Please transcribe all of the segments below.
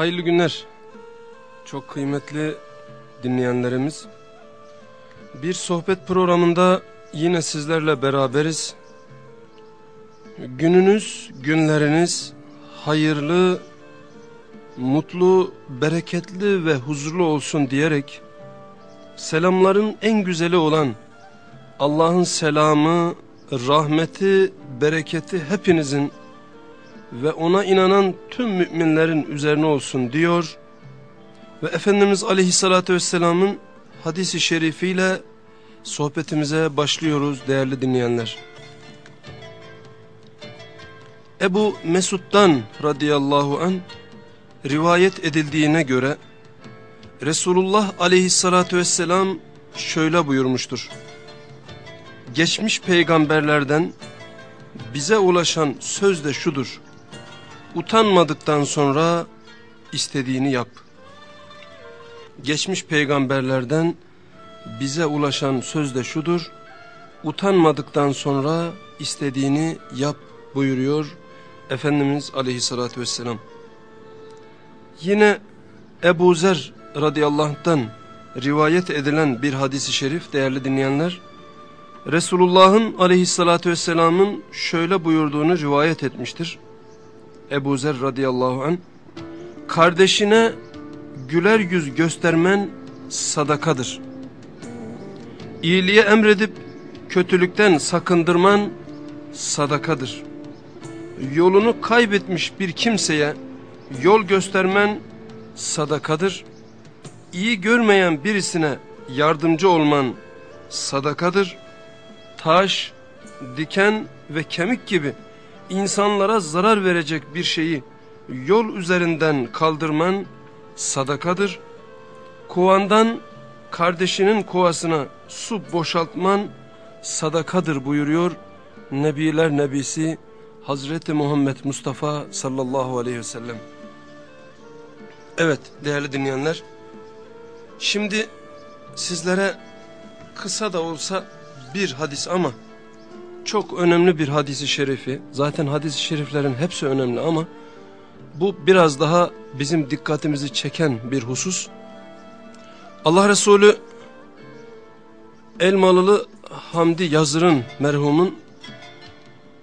Hayırlı günler. Çok kıymetli dinleyenlerimiz. Bir sohbet programında yine sizlerle beraberiz. Gününüz, günleriniz hayırlı, mutlu, bereketli ve huzurlu olsun diyerek selamların en güzeli olan Allah'ın selamı, rahmeti, bereketi hepinizin ve ona inanan tüm müminlerin üzerine olsun diyor ve Efendimiz Aleyhisselatü Vesselam'ın hadisi şerifiyle sohbetimize başlıyoruz değerli dinleyenler. Ebu Mesud'dan radıyallahu an rivayet edildiğine göre Resulullah aleyhissalatü vesselam şöyle buyurmuştur. Geçmiş peygamberlerden bize ulaşan söz de şudur. Utanmadıktan sonra istediğini yap. Geçmiş peygamberlerden bize ulaşan söz de şudur. Utanmadıktan sonra istediğini yap buyuruyor Efendimiz aleyhissalatü vesselam. Yine Ebu Zer radıyallahu rivayet edilen bir hadisi şerif değerli dinleyenler, Resulullah'ın aleyhissalatü vesselamın şöyle buyurduğunu rivayet etmiştir. Ebu Zer radıyallahu anh, kardeşine güler yüz göstermen sadakadır. İyiliğe emredip kötülükten sakındırman sadakadır. Yolunu kaybetmiş bir kimseye yol göstermen sadakadır. İyi görmeyen birisine yardımcı olman sadakadır. Taş, diken ve kemik gibi insanlara zarar verecek bir şeyi yol üzerinden kaldırman sadakadır. Kovandan kardeşinin kovasına su boşaltman sadakadır buyuruyor Nebiler Nebisi Hazreti Muhammed Mustafa sallallahu aleyhi ve sellem. Evet değerli dinleyenler. Şimdi sizlere kısa da olsa bir hadis ama çok önemli bir hadisi şerifi. Zaten hadisi şeriflerin hepsi önemli ama bu biraz daha bizim dikkatimizi çeken bir husus. Allah Resulü Elmalılı Hamdi Yazır'ın merhumun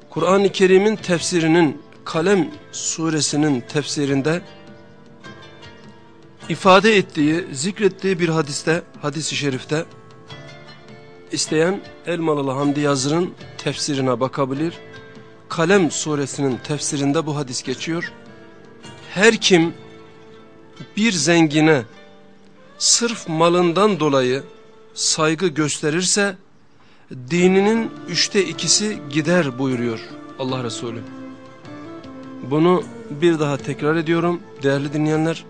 Kur'an-ı Kerim'in tefsirinin Kalem suresinin tefsirinde ifade ettiği, zikrettiği bir hadiste, hadisi şerifte isteyen Elmalılı Hamdi Yazır'ın tefsirine bakabilir. Kalem suresinin tefsirinde bu hadis geçiyor. Her kim bir zengine sırf malından dolayı saygı gösterirse dininin üçte ikisi gider buyuruyor Allah Resulü. Bunu bir daha tekrar ediyorum değerli dinleyenler.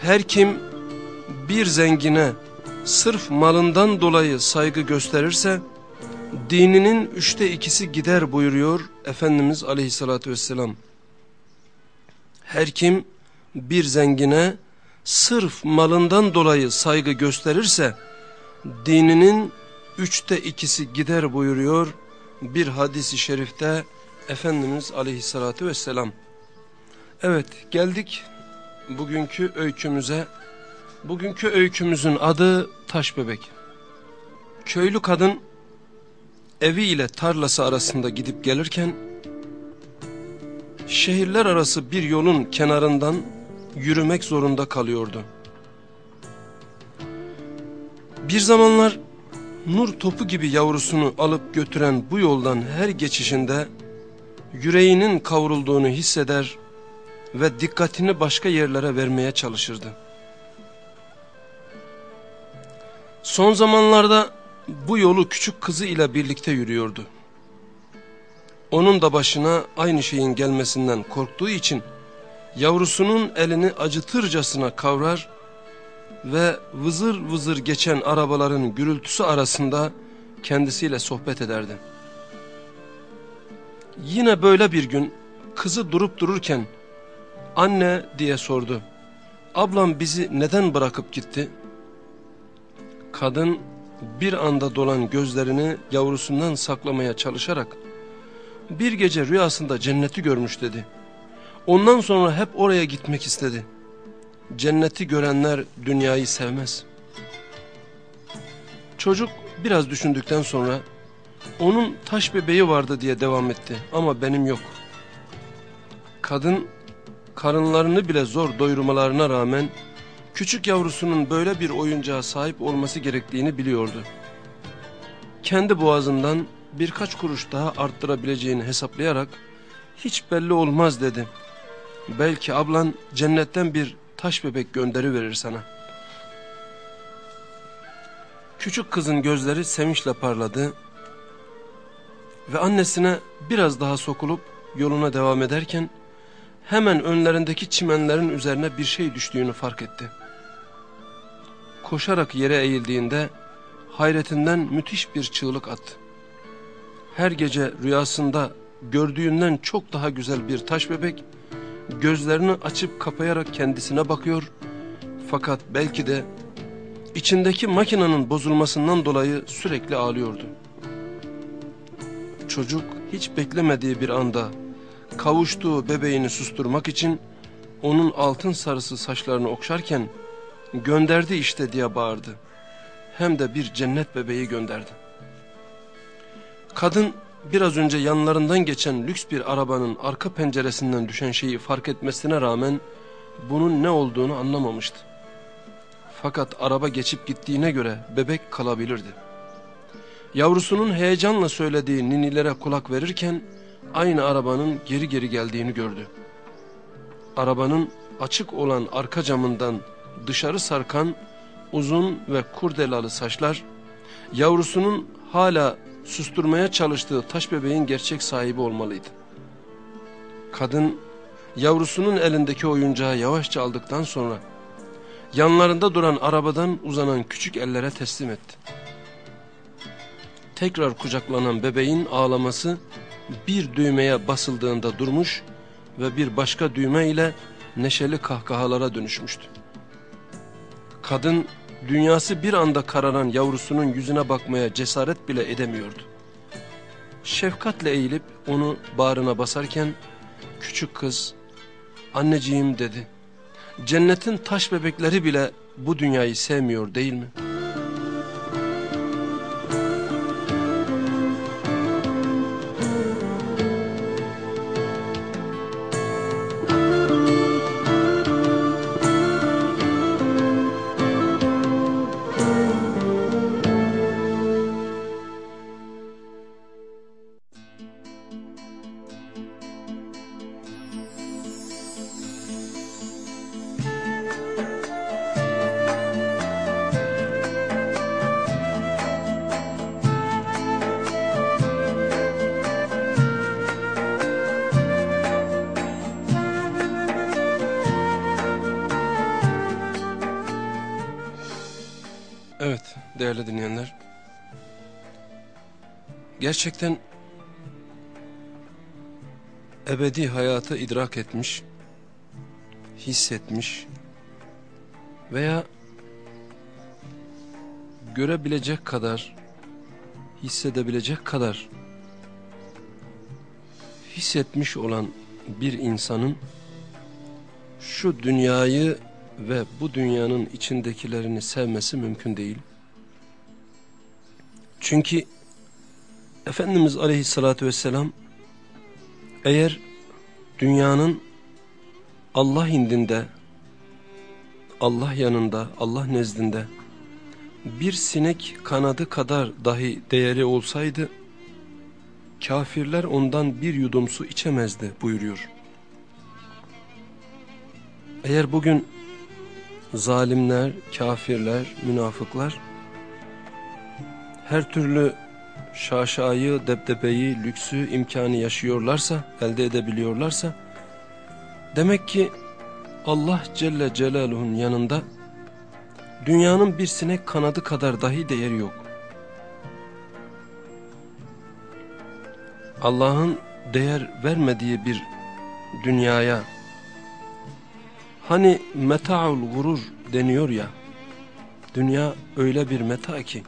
Her kim bir zengine sırf malından dolayı saygı gösterirse dininin üçte ikisi gider buyuruyor Efendimiz aleyhissalatü vesselam. Her kim bir zengine sırf malından dolayı saygı gösterirse dininin üçte ikisi gider buyuruyor bir hadisi şerifte Efendimiz aleyhissalatü vesselam. Evet geldik bugünkü öykümüze. Bugünkü öykümüzün adı Taş Bebek. Köylü kadın evi ile tarlası arasında gidip gelirken şehirler arası bir yolun kenarından yürümek zorunda kalıyordu. Bir zamanlar nur topu gibi yavrusunu alıp götüren bu yoldan her geçişinde yüreğinin kavrulduğunu hisseder ve dikkatini başka yerlere vermeye çalışırdı. Son zamanlarda bu yolu küçük kızı ile birlikte yürüyordu. Onun da başına aynı şeyin gelmesinden korktuğu için yavrusunun elini acıtırcasına kavrar ve vızır vızır geçen arabaların gürültüsü arasında kendisiyle sohbet ederdi. Yine böyle bir gün kızı durup dururken anne diye sordu. Ablam bizi neden bırakıp gitti? Kadın bir anda dolan gözlerini yavrusundan saklamaya çalışarak bir gece rüyasında cenneti görmüş dedi. Ondan sonra hep oraya gitmek istedi. cenneti görenler dünyayı sevmez. Çocuk biraz düşündükten sonra onun taş bebeği vardı diye devam etti ama benim yok. Kadın karınlarını bile zor doyurmalarına rağmen küçük yavrusunun böyle bir oyuncağa sahip olması gerektiğini biliyordu. Kendi boğazından birkaç kuruş daha arttırabileceğini hesaplayarak hiç belli olmaz dedi. Belki ablan cennetten bir taş bebek gönderi verir sana. Küçük kızın gözleri sevinçle parladı ve annesine biraz daha sokulup yoluna devam ederken hemen önlerindeki çimenlerin üzerine bir şey düştüğünü fark etti. Koşarak yere eğildiğinde hayretinden müthiş bir çığlık attı. Her gece rüyasında gördüğünden çok daha güzel bir taş bebek gözlerini açıp kapayarak kendisine bakıyor fakat belki de içindeki makinenin bozulmasından dolayı sürekli ağlıyordu. Çocuk hiç beklemediği bir anda kavuştuğu bebeğini susturmak için onun altın sarısı saçlarını okşarken gönderdi işte diye bağırdı. Hem de bir cennet bebeği gönderdi. Kadın biraz önce yanlarından geçen lüks bir arabanın arka penceresinden düşen şeyi fark etmesine rağmen bunun ne olduğunu anlamamıştı. Fakat araba geçip gittiğine göre bebek kalabilirdi. Yavrusunun heyecanla söylediği ninilere kulak verirken aynı arabanın geri geri geldiğini gördü. Arabanın açık olan arka camından dışarı sarkan uzun ve kurdelalı saçlar yavrusunun hala susturmaya çalıştığı taş bebeğin gerçek sahibi olmalıydı. Kadın yavrusunun elindeki oyuncağı yavaşça aldıktan sonra yanlarında duran arabadan uzanan küçük ellere teslim etti. Tekrar kucaklanan bebeğin ağlaması bir düğmeye basıldığında durmuş ve bir başka düğme ile neşeli kahkahalara dönüşmüştü. Kadın dünyası bir anda kararan yavrusunun yüzüne bakmaya cesaret bile edemiyordu. Şefkatle eğilip onu bağrına basarken küçük kız anneciğim dedi. Cennetin taş bebekleri bile bu dünyayı sevmiyor değil mi?'' Gerçekten ebedi hayatı idrak etmiş, hissetmiş veya görebilecek kadar, hissedebilecek kadar hissetmiş olan bir insanın şu dünyayı ve bu dünyanın içindekilerini sevmesi mümkün değil. Çünkü Efendimiz aleyhissalatü vesselam eğer dünyanın Allah indinde, Allah yanında, Allah nezdinde bir sinek kanadı kadar dahi değeri olsaydı, kafirler ondan bir yudum su içemezdi buyuruyor. Eğer bugün zalimler, kafirler, münafıklar her türlü şaşayı, debdebeyi, lüksü, imkanı yaşıyorlarsa, elde edebiliyorlarsa, demek ki Allah Celle Celaluhu'nun yanında dünyanın bir sinek kanadı kadar dahi değeri yok. Allah'ın değer vermediği bir dünyaya, hani meta'ul gurur deniyor ya, dünya öyle bir meta ki,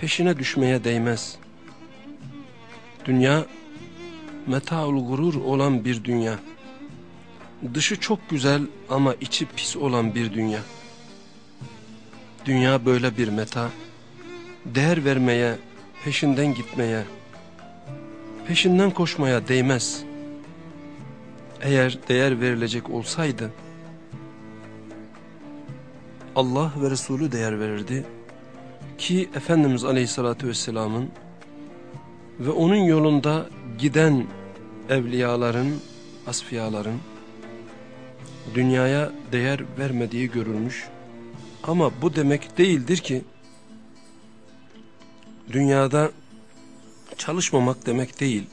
peşine düşmeye değmez. Dünya metaul gurur olan bir dünya. dışı çok güzel ama içi pis olan bir dünya. Dünya böyle bir meta, değer vermeye, peşinden gitmeye, peşinden koşmaya değmez. Eğer değer verilecek olsaydı, Allah ve Resulü değer verirdi ki Efendimiz Aleyhisselatü Vesselam'ın ve onun yolunda giden evliyaların, asfiyaların dünyaya değer vermediği görülmüş. Ama bu demek değildir ki dünyada çalışmamak demek değil.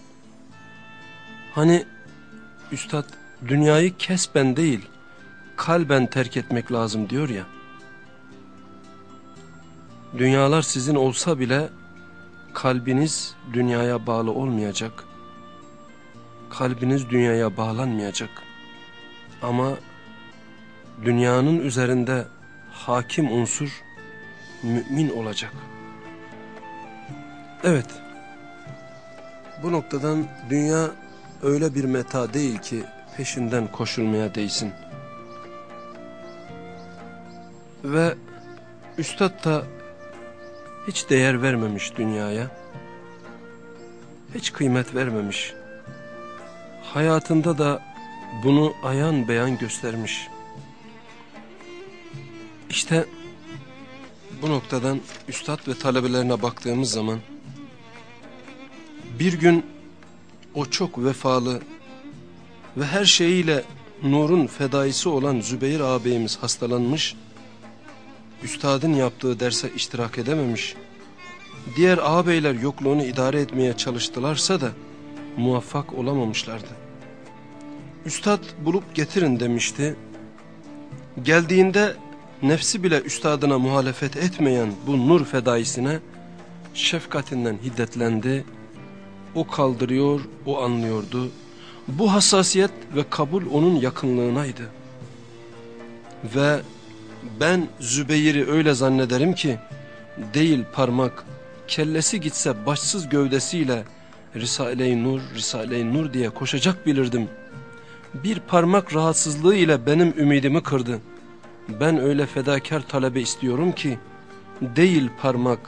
Hani üstad dünyayı kesben değil kalben terk etmek lazım diyor ya. Dünyalar sizin olsa bile kalbiniz dünyaya bağlı olmayacak. Kalbiniz dünyaya bağlanmayacak. Ama dünyanın üzerinde hakim unsur mümin olacak. Evet. Bu noktadan dünya öyle bir meta değil ki peşinden koşulmaya değsin. Ve Üstad da hiç değer vermemiş dünyaya. Hiç kıymet vermemiş. Hayatında da bunu ayan beyan göstermiş. İşte bu noktadan üstad ve talebelerine baktığımız zaman bir gün o çok vefalı ve her şeyiyle nurun fedaisi olan Zübeyir ağabeyimiz hastalanmış üstadın yaptığı derse iştirak edememiş. Diğer ağabeyler yokluğunu idare etmeye çalıştılarsa da muvaffak olamamışlardı. Üstad bulup getirin demişti. Geldiğinde nefsi bile üstadına muhalefet etmeyen bu nur fedaisine şefkatinden hiddetlendi. O kaldırıyor, o anlıyordu. Bu hassasiyet ve kabul onun yakınlığınaydı. Ve ben Zübeyir'i öyle zannederim ki değil parmak kellesi gitse başsız gövdesiyle Risale-i Nur, Risale-i Nur diye koşacak bilirdim. Bir parmak rahatsızlığı ile benim ümidimi kırdı. Ben öyle fedakar talebe istiyorum ki değil parmak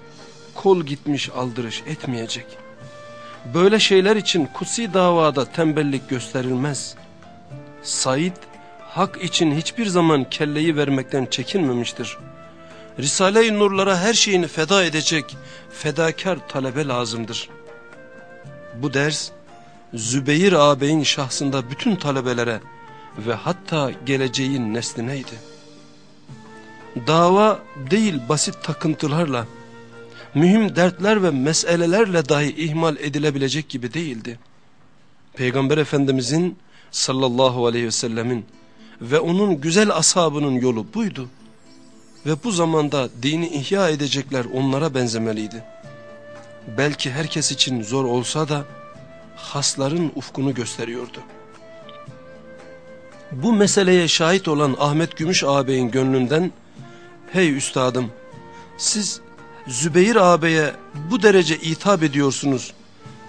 kol gitmiş aldırış etmeyecek. Böyle şeyler için kutsi davada tembellik gösterilmez. Said hak için hiçbir zaman kelleyi vermekten çekinmemiştir. Risale-i Nurlara her şeyini feda edecek fedakar talebe lazımdır. Bu ders Zübeyir ağabeyin şahsında bütün talebelere ve hatta geleceğin neslineydi. Dava değil basit takıntılarla, mühim dertler ve meselelerle dahi ihmal edilebilecek gibi değildi. Peygamber Efendimizin sallallahu aleyhi ve sellemin ve onun güzel ashabının yolu buydu. Ve bu zamanda dini ihya edecekler onlara benzemeliydi. Belki herkes için zor olsa da hasların ufkunu gösteriyordu. Bu meseleye şahit olan Ahmet Gümüş ağabeyin gönlünden hey üstadım siz Zübeyir ağabeye bu derece itap ediyorsunuz.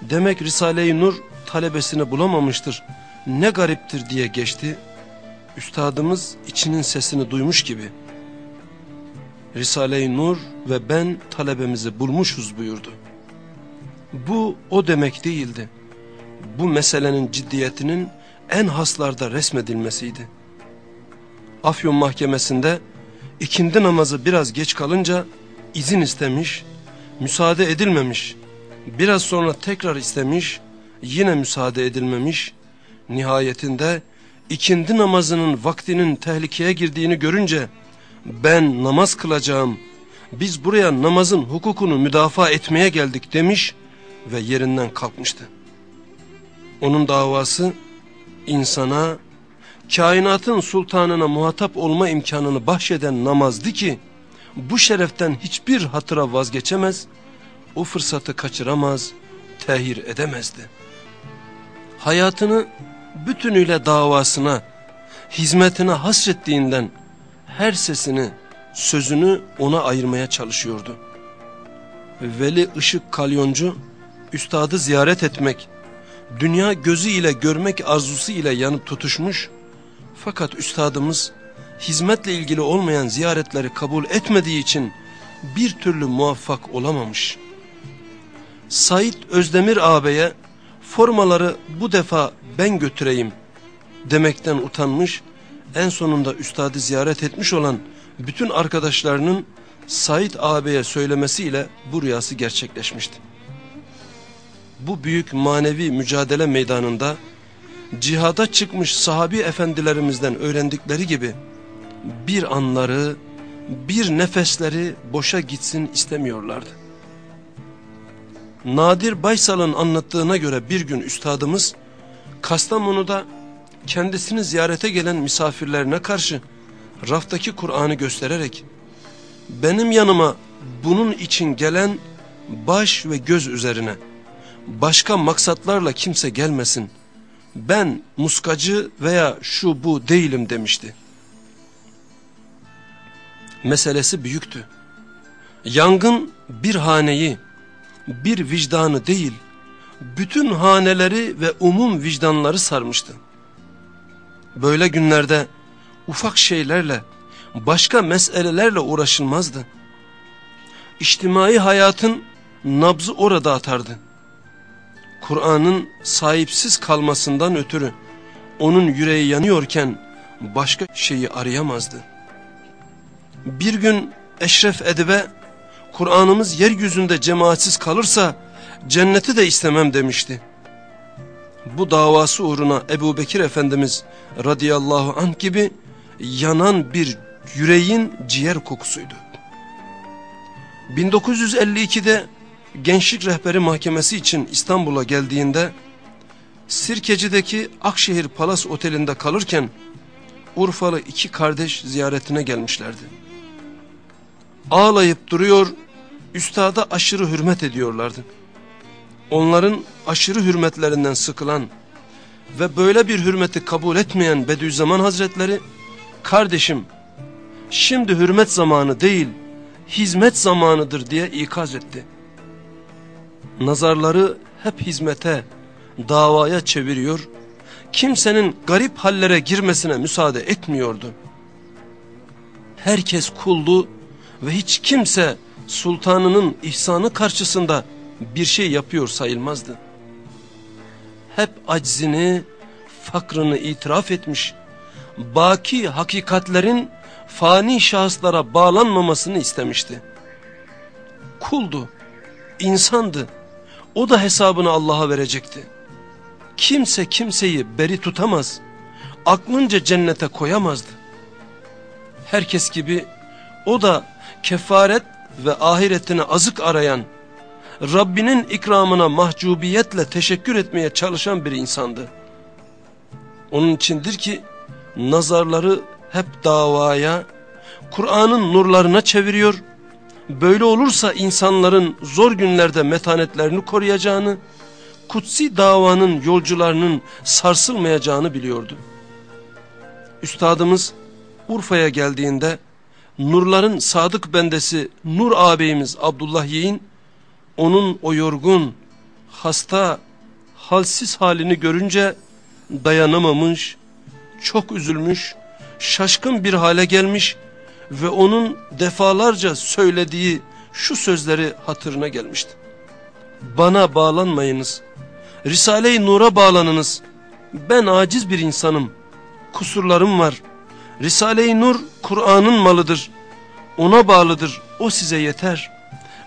Demek Risale-i Nur talebesini bulamamıştır. Ne gariptir diye geçti üstadımız içinin sesini duymuş gibi Risale-i Nur ve ben talebemizi bulmuşuz buyurdu. Bu o demek değildi. Bu meselenin ciddiyetinin en haslarda resmedilmesiydi. Afyon mahkemesinde ikindi namazı biraz geç kalınca izin istemiş, müsaade edilmemiş. Biraz sonra tekrar istemiş, yine müsaade edilmemiş. Nihayetinde ikindi namazının vaktinin tehlikeye girdiğini görünce ben namaz kılacağım, biz buraya namazın hukukunu müdafaa etmeye geldik demiş ve yerinden kalkmıştı. Onun davası insana, kainatın sultanına muhatap olma imkanını bahşeden namazdı ki, bu şereften hiçbir hatıra vazgeçemez, o fırsatı kaçıramaz, tehir edemezdi. Hayatını bütünüyle davasına, hizmetine hasrettiğinden her sesini, sözünü ona ayırmaya çalışıyordu. Veli Işık Kalyoncu, üstadı ziyaret etmek, dünya gözü ile görmek arzusu ile yanıp tutuşmuş, Fakat üstadımız hizmetle ilgili olmayan ziyaretleri kabul etmediği için bir türlü muvaffak olamamış. Said Özdemir ağabeye formaları bu defa ben götüreyim demekten utanmış, en sonunda üstadı ziyaret etmiş olan bütün arkadaşlarının Said ağabeye söylemesiyle bu rüyası gerçekleşmişti. Bu büyük manevi mücadele meydanında cihada çıkmış sahabi efendilerimizden öğrendikleri gibi bir anları, bir nefesleri boşa gitsin istemiyorlardı. Nadir Baysal'ın anlattığına göre bir gün üstadımız Kastamonu'da kendisini ziyarete gelen misafirlerine karşı raftaki Kur'an'ı göstererek benim yanıma bunun için gelen baş ve göz üzerine başka maksatlarla kimse gelmesin. Ben muskacı veya şu bu değilim demişti. Meselesi büyüktü. Yangın bir haneyi, bir vicdanı değil, bütün haneleri ve umum vicdanları sarmıştı. Böyle günlerde ufak şeylerle, başka meselelerle uğraşılmazdı. İçtimai hayatın nabzı orada atardı. Kur'an'ın sahipsiz kalmasından ötürü onun yüreği yanıyorken başka şeyi arayamazdı. Bir gün Eşref Edibe Kur'an'ımız yeryüzünde cemaatsiz kalırsa cenneti de istemem demişti. Bu davası uğruna Ebu Bekir Efendimiz radıyallahu anh gibi yanan bir yüreğin ciğer kokusuydu. 1952'de Gençlik Rehberi Mahkemesi için İstanbul'a geldiğinde Sirkeci'deki Akşehir Palas Oteli'nde kalırken Urfalı iki kardeş ziyaretine gelmişlerdi. Ağlayıp duruyor, üstada aşırı hürmet ediyorlardı. Onların aşırı hürmetlerinden sıkılan ve böyle bir hürmeti kabul etmeyen Bediüzzaman Hazretleri, kardeşim şimdi hürmet zamanı değil, hizmet zamanıdır diye ikaz etti. Nazarları hep hizmete, davaya çeviriyor, kimsenin garip hallere girmesine müsaade etmiyordu. Herkes kuldu ve hiç kimse sultanının ihsanı karşısında bir şey yapıyor sayılmazdı. Hep aczini, fakrını itiraf etmiş, baki hakikatlerin fani şahıslara bağlanmamasını istemişti. Kuldu, insandı, o da hesabını Allah'a verecekti. Kimse kimseyi beri tutamaz, aklınca cennete koyamazdı. Herkes gibi o da kefaret ve ahiretine azık arayan, Rabbinin ikramına mahcubiyetle teşekkür etmeye çalışan bir insandı. Onun içindir ki nazarları hep davaya, Kur'an'ın nurlarına çeviriyor. Böyle olursa insanların zor günlerde metanetlerini koruyacağını, kutsi davanın yolcularının sarsılmayacağını biliyordu. Üstadımız Urfa'ya geldiğinde nurların sadık bendesi Nur ağabeyimiz Abdullah Yeğin onun o yorgun, hasta, halsiz halini görünce dayanamamış, çok üzülmüş, şaşkın bir hale gelmiş ve onun defalarca söylediği şu sözleri hatırına gelmişti. Bana bağlanmayınız, Risale-i Nur'a bağlanınız. Ben aciz bir insanım, kusurlarım var. Risale-i Nur Kur'an'ın malıdır, ona bağlıdır, o size yeter.''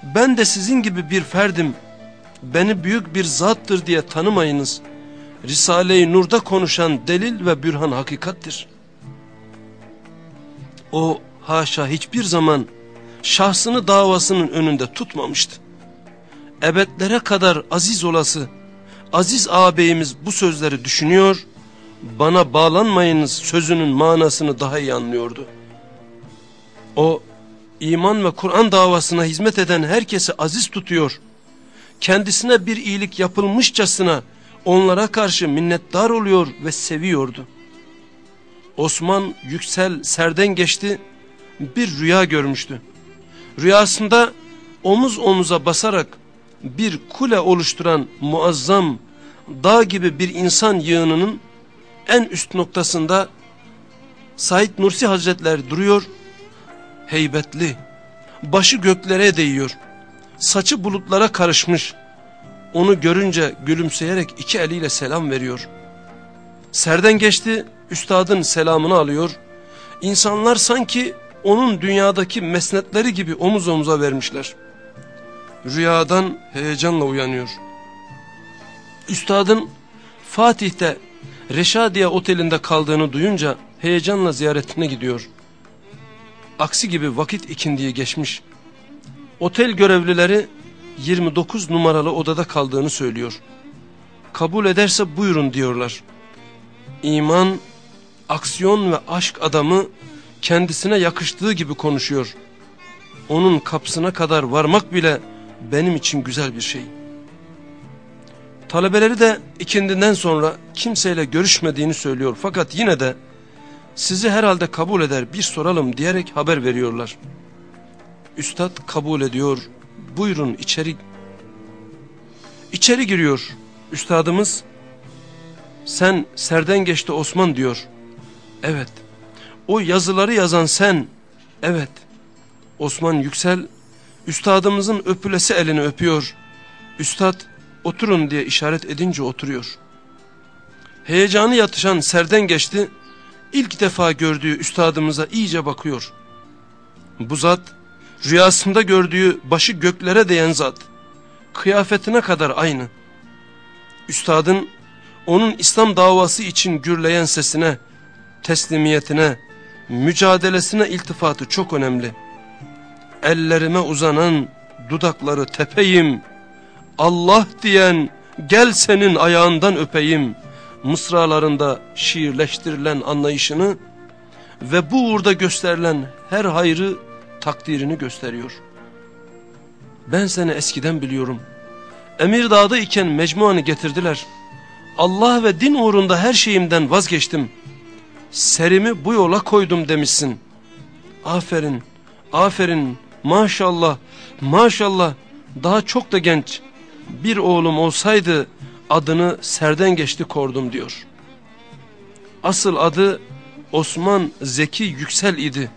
ben de sizin gibi bir ferdim, beni büyük bir zattır diye tanımayınız. Risale-i Nur'da konuşan delil ve bürhan hakikattir. O haşa hiçbir zaman şahsını davasının önünde tutmamıştı. Ebedlere kadar aziz olası, aziz ağabeyimiz bu sözleri düşünüyor, bana bağlanmayınız sözünün manasını daha iyi anlıyordu. O iman ve Kur'an davasına hizmet eden herkesi aziz tutuyor. Kendisine bir iyilik yapılmışçasına onlara karşı minnettar oluyor ve seviyordu. Osman Yüksel serden geçti, bir rüya görmüştü. Rüyasında omuz omuza basarak bir kule oluşturan muazzam dağ gibi bir insan yığınının en üst noktasında Said Nursi Hazretleri duruyor, heybetli, başı göklere değiyor, saçı bulutlara karışmış. Onu görünce gülümseyerek iki eliyle selam veriyor. Serden geçti, üstadın selamını alıyor. İnsanlar sanki onun dünyadaki mesnetleri gibi omuz omuza vermişler. Rüyadan heyecanla uyanıyor. Üstadın Fatih'te Reşadiye otelinde kaldığını duyunca heyecanla ziyaretine gidiyor. Aksi gibi vakit ikindiye geçmiş. Otel görevlileri 29 numaralı odada kaldığını söylüyor. Kabul ederse buyurun diyorlar. İman, aksiyon ve aşk adamı kendisine yakıştığı gibi konuşuyor. Onun kapısına kadar varmak bile benim için güzel bir şey. Talebeleri de ikindinden sonra kimseyle görüşmediğini söylüyor fakat yine de sizi herhalde kabul eder bir soralım diyerek haber veriyorlar. Üstad kabul ediyor buyurun içeri. İçeri giriyor üstadımız sen serden geçti Osman diyor. Evet o yazıları yazan sen evet Osman Yüksel üstadımızın öpülesi elini öpüyor. Üstad oturun diye işaret edince oturuyor. Heyecanı yatışan serden geçti. İlk defa gördüğü üstadımıza iyice bakıyor. Bu zat rüyasında gördüğü başı göklere değen zat. Kıyafetine kadar aynı. Üstadın onun İslam davası için gürleyen sesine, teslimiyetine, mücadelesine iltifatı çok önemli. Ellerime uzanan dudakları tepeyim, Allah diyen gel senin ayağından öpeyim mısralarında şiirleştirilen anlayışını ve bu uğurda gösterilen her hayrı takdirini gösteriyor. Ben seni eskiden biliyorum. Emirdağ'da iken mecmuanı getirdiler. Allah ve din uğrunda her şeyimden vazgeçtim. Serimi bu yola koydum demişsin. Aferin, aferin, maşallah, maşallah daha çok da genç bir oğlum olsaydı adını serden geçti kordum diyor. Asıl adı Osman Zeki Yüksel idi.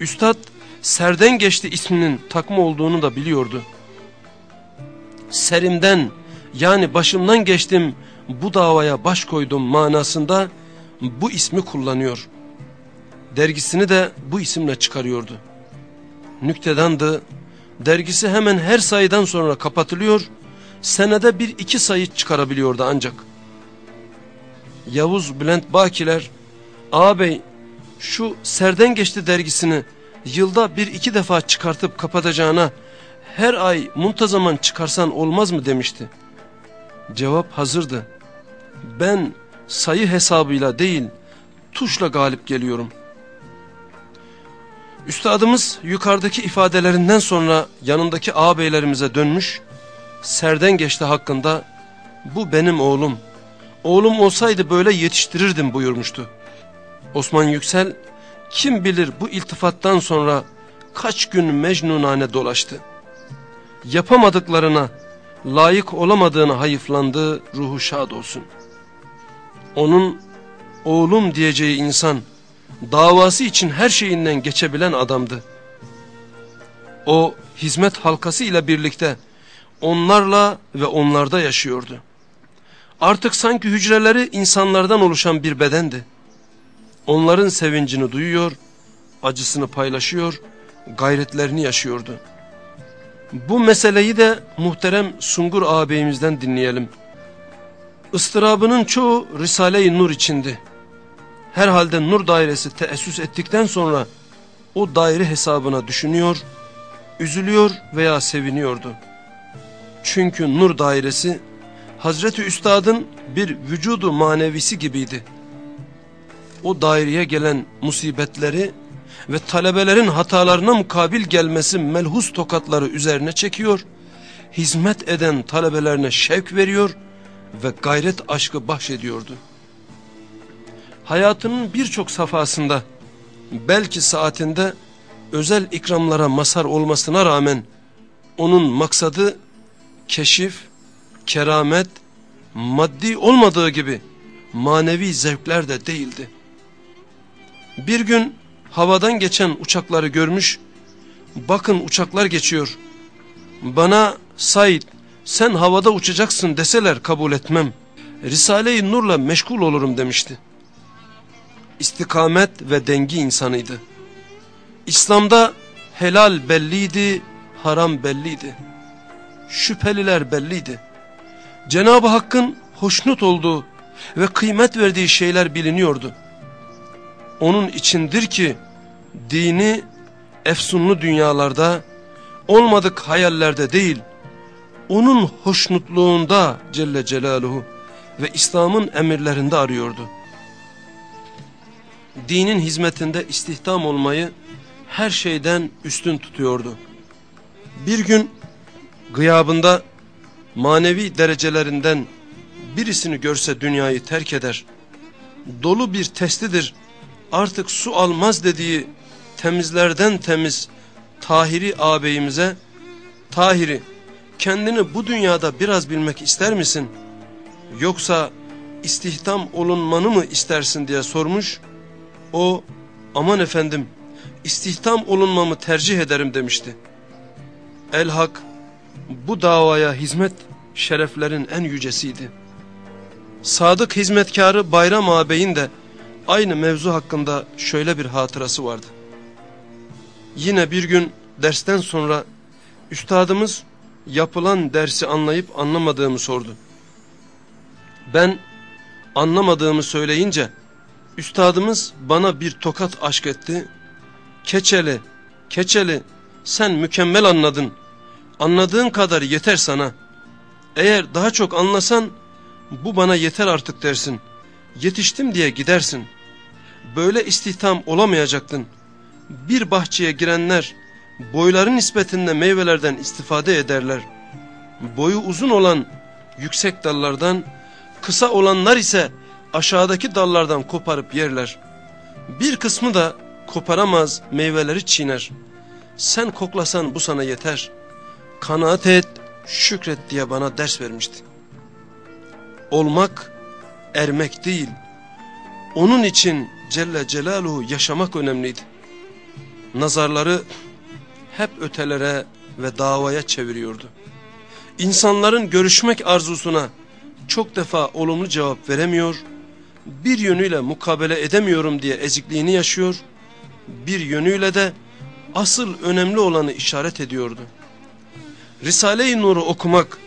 Üstad serden geçti isminin takma olduğunu da biliyordu. Serimden yani başımdan geçtim bu davaya baş koydum manasında bu ismi kullanıyor. Dergisini de bu isimle çıkarıyordu. Nüktedandı. Dergisi hemen her sayıdan sonra kapatılıyor senede bir iki sayı çıkarabiliyordu ancak. Yavuz Bülent Bakiler, ağabey şu Serden Geçti dergisini yılda bir iki defa çıkartıp kapatacağına her ay muntazaman çıkarsan olmaz mı demişti. Cevap hazırdı. Ben sayı hesabıyla değil tuşla galip geliyorum. Üstadımız yukarıdaki ifadelerinden sonra yanındaki ağabeylerimize dönmüş serden geçti hakkında bu benim oğlum. Oğlum olsaydı böyle yetiştirirdim buyurmuştu. Osman Yüksel kim bilir bu iltifattan sonra kaç gün mecnunane dolaştı. Yapamadıklarına, layık olamadığına hayıflandı, ruhu şad olsun. Onun oğlum diyeceği insan, davası için her şeyinden geçebilen adamdı. O hizmet halkası ile birlikte onlarla ve onlarda yaşıyordu. Artık sanki hücreleri insanlardan oluşan bir bedendi. Onların sevincini duyuyor, acısını paylaşıyor, gayretlerini yaşıyordu. Bu meseleyi de muhterem Sungur ağabeyimizden dinleyelim. Istırabının çoğu Risale-i Nur içindi. Herhalde Nur dairesi teessüs ettikten sonra o daire hesabına düşünüyor, üzülüyor veya seviniyordu. Çünkü nur dairesi Hazreti Üstad'ın bir vücudu manevisi gibiydi. O daireye gelen musibetleri ve talebelerin hatalarına mukabil gelmesi melhus tokatları üzerine çekiyor, hizmet eden talebelerine şevk veriyor ve gayret aşkı bahşediyordu. Hayatının birçok safhasında, belki saatinde özel ikramlara mazhar olmasına rağmen onun maksadı keşif, keramet, maddi olmadığı gibi manevi zevkler de değildi. Bir gün havadan geçen uçakları görmüş, bakın uçaklar geçiyor. Bana Said sen havada uçacaksın deseler kabul etmem. Risale-i Nur'la meşgul olurum demişti. İstikamet ve dengi insanıydı. İslam'da helal belliydi, haram belliydi. Şüpheliler belliydi. Cenab-ı Hakk'ın hoşnut olduğu ve kıymet verdiği şeyler biliniyordu. Onun içindir ki dini efsunlu dünyalarda, olmadık hayallerde değil, onun hoşnutluğunda Celle Celaluhu ve İslam'ın emirlerinde arıyordu. Dinin hizmetinde istihdam olmayı her şeyden üstün tutuyordu. Bir gün gıyabında manevi derecelerinden birisini görse dünyayı terk eder. Dolu bir testidir artık su almaz dediği temizlerden temiz Tahiri ağabeyimize Tahiri kendini bu dünyada biraz bilmek ister misin? Yoksa istihdam olunmanı mı istersin diye sormuş. O aman efendim istihdam olunmamı tercih ederim demişti. Elhak bu davaya hizmet şereflerin en yücesiydi. Sadık hizmetkarı Bayram ağabeyin de aynı mevzu hakkında şöyle bir hatırası vardı. Yine bir gün dersten sonra üstadımız yapılan dersi anlayıp anlamadığımı sordu. Ben anlamadığımı söyleyince üstadımız bana bir tokat aşk etti. Keçeli, keçeli sen mükemmel anladın. Anladığın kadar yeter sana. Eğer daha çok anlasan bu bana yeter artık dersin. Yetiştim diye gidersin. Böyle istihdam olamayacaktın. Bir bahçeye girenler boyları nispetinde meyvelerden istifade ederler. Boyu uzun olan yüksek dallardan, kısa olanlar ise aşağıdaki dallardan koparıp yerler. Bir kısmı da koparamaz meyveleri çiğner. Sen koklasan bu sana yeter. Kanaat et, şükret diye bana ders vermişti. Olmak, ermek değil. Onun için Celle Celaluhu yaşamak önemliydi. Nazarları hep ötelere ve davaya çeviriyordu. İnsanların görüşmek arzusuna çok defa olumlu cevap veremiyor, bir yönüyle mukabele edemiyorum diye ezikliğini yaşıyor, bir yönüyle de asıl önemli olanı işaret ediyordu. Risale-i Nur'u okumak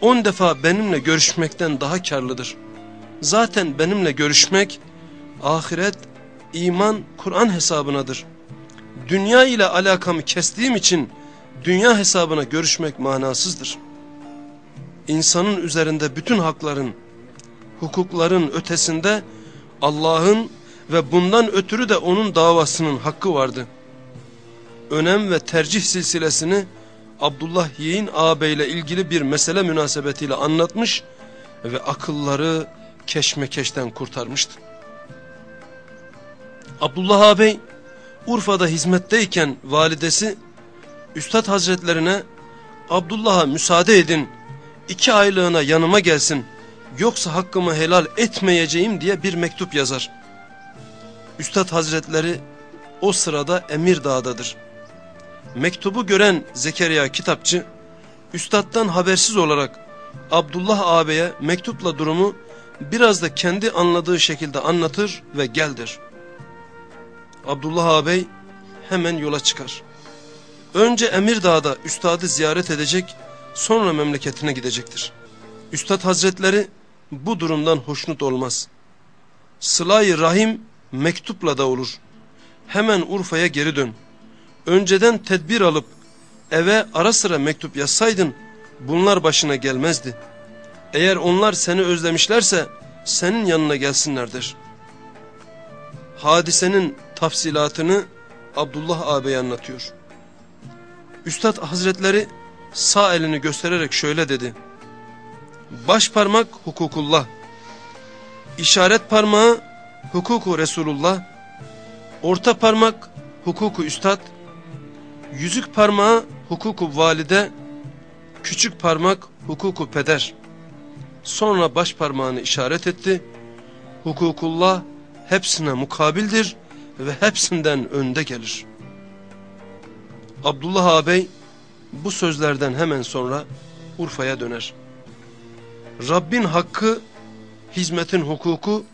on defa benimle görüşmekten daha karlıdır. Zaten benimle görüşmek ahiret, iman, Kur'an hesabınadır. Dünya ile alakamı kestiğim için dünya hesabına görüşmek manasızdır. İnsanın üzerinde bütün hakların, hukukların ötesinde Allah'ın ve bundan ötürü de onun davasının hakkı vardı. Önem ve tercih silsilesini Abdullah Yiğin ağabeyle ilgili bir mesele münasebetiyle anlatmış ve akılları keşmekeşten kurtarmıştı. Abdullah ağabey Urfa'da hizmetteyken validesi Üstad Hazretlerine Abdullah'a müsaade edin iki aylığına yanıma gelsin yoksa hakkımı helal etmeyeceğim diye bir mektup yazar. Üstad Hazretleri o sırada Emirdağ'dadır. Mektubu gören Zekeriya kitapçı üstadtan habersiz olarak Abdullah ağabeye mektupla durumu biraz da kendi anladığı şekilde anlatır ve geldir. Abdullah ağabey hemen yola çıkar. Önce Emirdağ'da üstadı ziyaret edecek sonra memleketine gidecektir. Üstad hazretleri bu durumdan hoşnut olmaz. Sıla-i Rahim mektupla da olur. Hemen Urfa'ya geri dön. Önceden tedbir alıp eve ara sıra mektup yazsaydın bunlar başına gelmezdi. Eğer onlar seni özlemişlerse senin yanına gelsinlerdir. Hadisenin tafsilatını Abdullah ağabey anlatıyor. Üstad hazretleri sağ elini göstererek şöyle dedi. Baş parmak hukukullah. İşaret parmağı hukuku Resulullah. Orta parmak hukuku üstad. Yüzük parmağı hukuku valide. Küçük parmak hukuku peder. Sonra baş parmağını işaret etti. Hukukullah hepsine mukabildir ve hepsinden önde gelir. Abdullah ağabey bu sözlerden hemen sonra Urfa'ya döner. Rabbin hakkı, hizmetin hukuku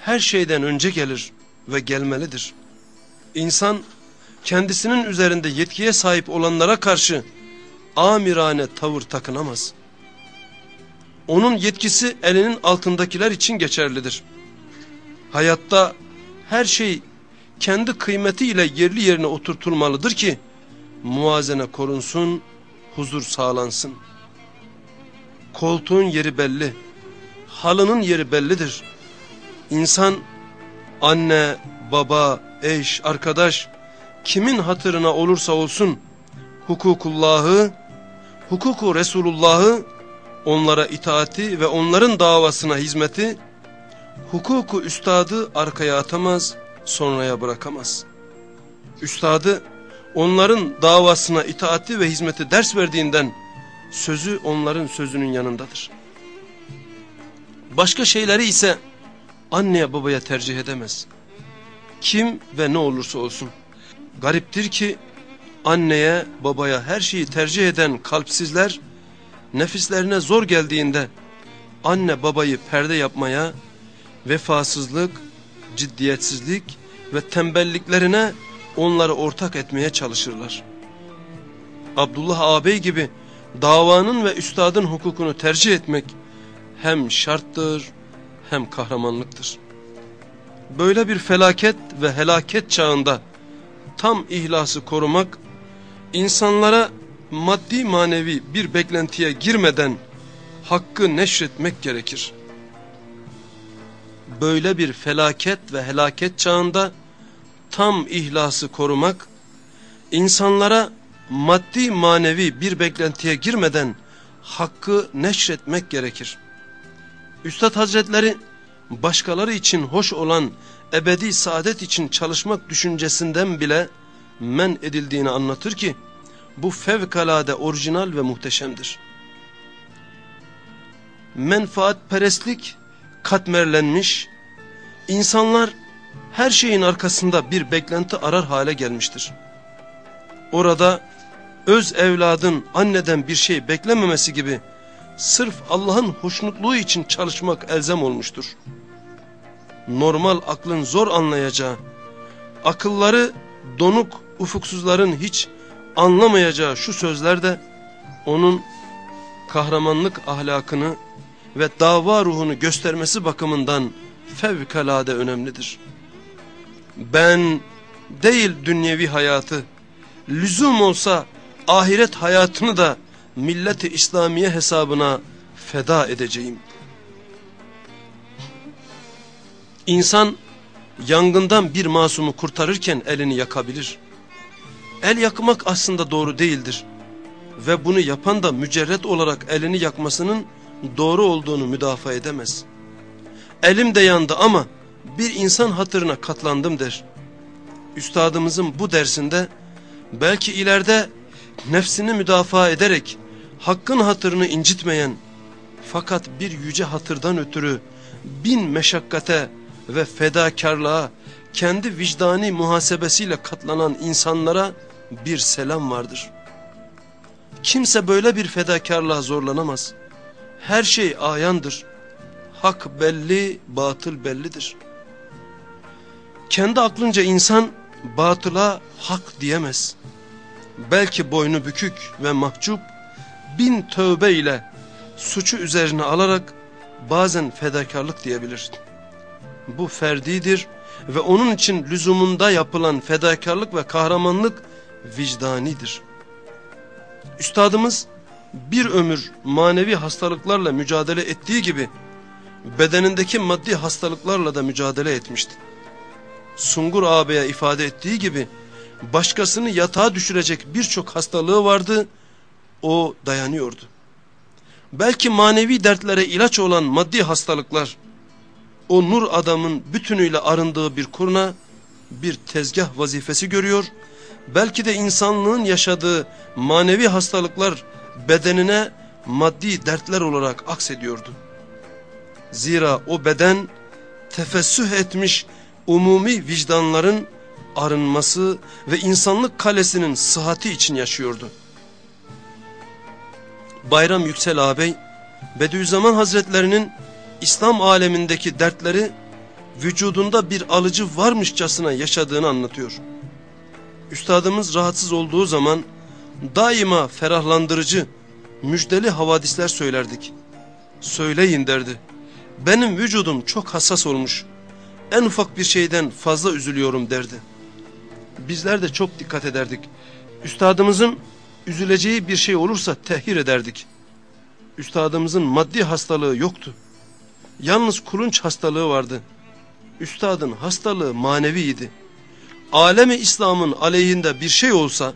her şeyden önce gelir ve gelmelidir. İnsan kendisinin üzerinde yetkiye sahip olanlara karşı amirane tavır takınamaz. Onun yetkisi elinin altındakiler için geçerlidir. Hayatta her şey kendi kıymetiyle yerli yerine oturtulmalıdır ki muazene korunsun, huzur sağlansın. Koltuğun yeri belli, halının yeri bellidir. İnsan anne, baba, eş, arkadaş kimin hatırına olursa olsun hukukullahı, hukuku Resulullah'ı onlara itaati ve onların davasına hizmeti hukuku üstadı arkaya atamaz, sonraya bırakamaz. Üstadı onların davasına itaati ve hizmeti ders verdiğinden sözü onların sözünün yanındadır. Başka şeyleri ise anneye babaya tercih edemez. Kim ve ne olursa olsun. Gariptir ki anneye babaya her şeyi tercih eden kalpsizler nefislerine zor geldiğinde anne babayı perde yapmaya vefasızlık, ciddiyetsizlik ve tembelliklerine onları ortak etmeye çalışırlar. Abdullah ağabey gibi davanın ve üstadın hukukunu tercih etmek hem şarttır hem kahramanlıktır. Böyle bir felaket ve helaket çağında tam ihlası korumak, insanlara maddi manevi bir beklentiye girmeden hakkı neşretmek gerekir. Böyle bir felaket ve helaket çağında tam ihlası korumak, insanlara maddi manevi bir beklentiye girmeden hakkı neşretmek gerekir. Üstad Hazretleri başkaları için hoş olan ebedi saadet için çalışmak düşüncesinden bile men edildiğini anlatır ki bu fevkalade orijinal ve muhteşemdir. Menfaatperestlik katmerlenmiş, insanlar her şeyin arkasında bir beklenti arar hale gelmiştir. Orada öz evladın anneden bir şey beklememesi gibi sırf Allah'ın hoşnutluğu için çalışmak elzem olmuştur. Normal aklın zor anlayacağı, akılları donuk ufuksuzların hiç anlamayacağı şu sözler de onun kahramanlık ahlakını ve dava ruhunu göstermesi bakımından fevkalade önemlidir. Ben değil dünyevi hayatı, lüzum olsa ahiret hayatını da milleti İslamiye hesabına feda edeceğim. İnsan yangından bir masumu kurtarırken elini yakabilir. El yakmak aslında doğru değildir. Ve bunu yapan da mücerret olarak elini yakmasının doğru olduğunu müdafaa edemez. Elim de yandı ama bir insan hatırına katlandım der. Üstadımızın bu dersinde belki ileride nefsini müdafaa ederek hakkın hatırını incitmeyen fakat bir yüce hatırdan ötürü bin meşakkate ve fedakarlığa kendi vicdani muhasebesiyle katlanan insanlara bir selam vardır. Kimse böyle bir fedakarlığa zorlanamaz. Her şey ayandır. Hak belli, batıl bellidir. Kendi aklınca insan batıla hak diyemez. Belki boynu bükük ve mahcup bin tövbe ile suçu üzerine alarak bazen fedakarlık diyebilir. Bu ferdidir ve onun için lüzumunda yapılan fedakarlık ve kahramanlık vicdanidir. Üstadımız bir ömür manevi hastalıklarla mücadele ettiği gibi bedenindeki maddi hastalıklarla da mücadele etmişti. Sungur ağabeye ifade ettiği gibi başkasını yatağa düşürecek birçok hastalığı vardı, o dayanıyordu. Belki manevi dertlere ilaç olan maddi hastalıklar, o nur adamın bütünüyle arındığı bir kurna, bir tezgah vazifesi görüyor belki de insanlığın yaşadığı manevi hastalıklar bedenine maddi dertler olarak aksediyordu. Zira o beden tefessüh etmiş umumi vicdanların arınması ve insanlık kalesinin sıhhati için yaşıyordu. Bayram Yüksel ağabey, Bediüzzaman Hazretlerinin İslam alemindeki dertleri vücudunda bir alıcı varmışçasına yaşadığını anlatıyor. Üstadımız rahatsız olduğu zaman daima ferahlandırıcı, müjdeli havadisler söylerdik. Söyleyin derdi. Benim vücudum çok hassas olmuş. En ufak bir şeyden fazla üzülüyorum derdi. Bizler de çok dikkat ederdik. Üstadımızın üzüleceği bir şey olursa tehir ederdik. Üstadımızın maddi hastalığı yoktu. Yalnız kulunç hastalığı vardı. Üstadın hastalığı maneviydi. Alemi İslam'ın aleyhinde bir şey olsa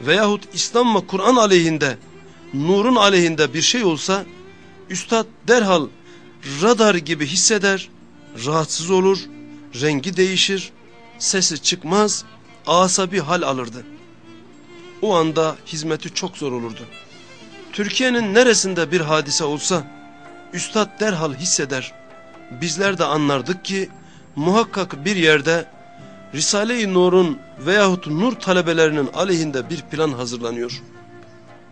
veyahut İslam ve Kur'an aleyhinde, nurun aleyhinde bir şey olsa, Üstad derhal radar gibi hisseder, rahatsız olur, rengi değişir, sesi çıkmaz, asabi hal alırdı. O anda hizmeti çok zor olurdu. Türkiye'nin neresinde bir hadise olsa, Üstad derhal hisseder. Bizler de anlardık ki, muhakkak bir yerde Risale-i Nur'un veyahut Nur talebelerinin aleyhinde bir plan hazırlanıyor.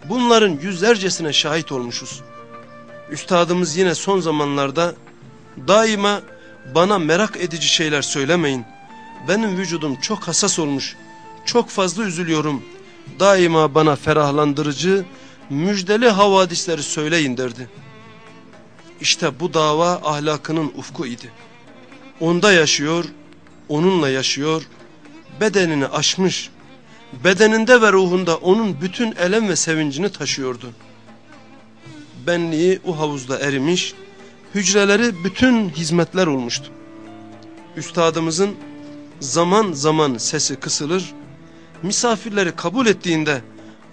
Bunların yüzlercesine şahit olmuşuz. Üstadımız yine son zamanlarda daima bana merak edici şeyler söylemeyin. Benim vücudum çok hassas olmuş, çok fazla üzülüyorum. Daima bana ferahlandırıcı, müjdeli havadisleri söyleyin derdi. İşte bu dava ahlakının ufku idi. Onda yaşıyor, onunla yaşıyor, bedenini aşmış, bedeninde ve ruhunda onun bütün elem ve sevincini taşıyordu. Benliği o havuzda erimiş, hücreleri bütün hizmetler olmuştu. Üstadımızın zaman zaman sesi kısılır, misafirleri kabul ettiğinde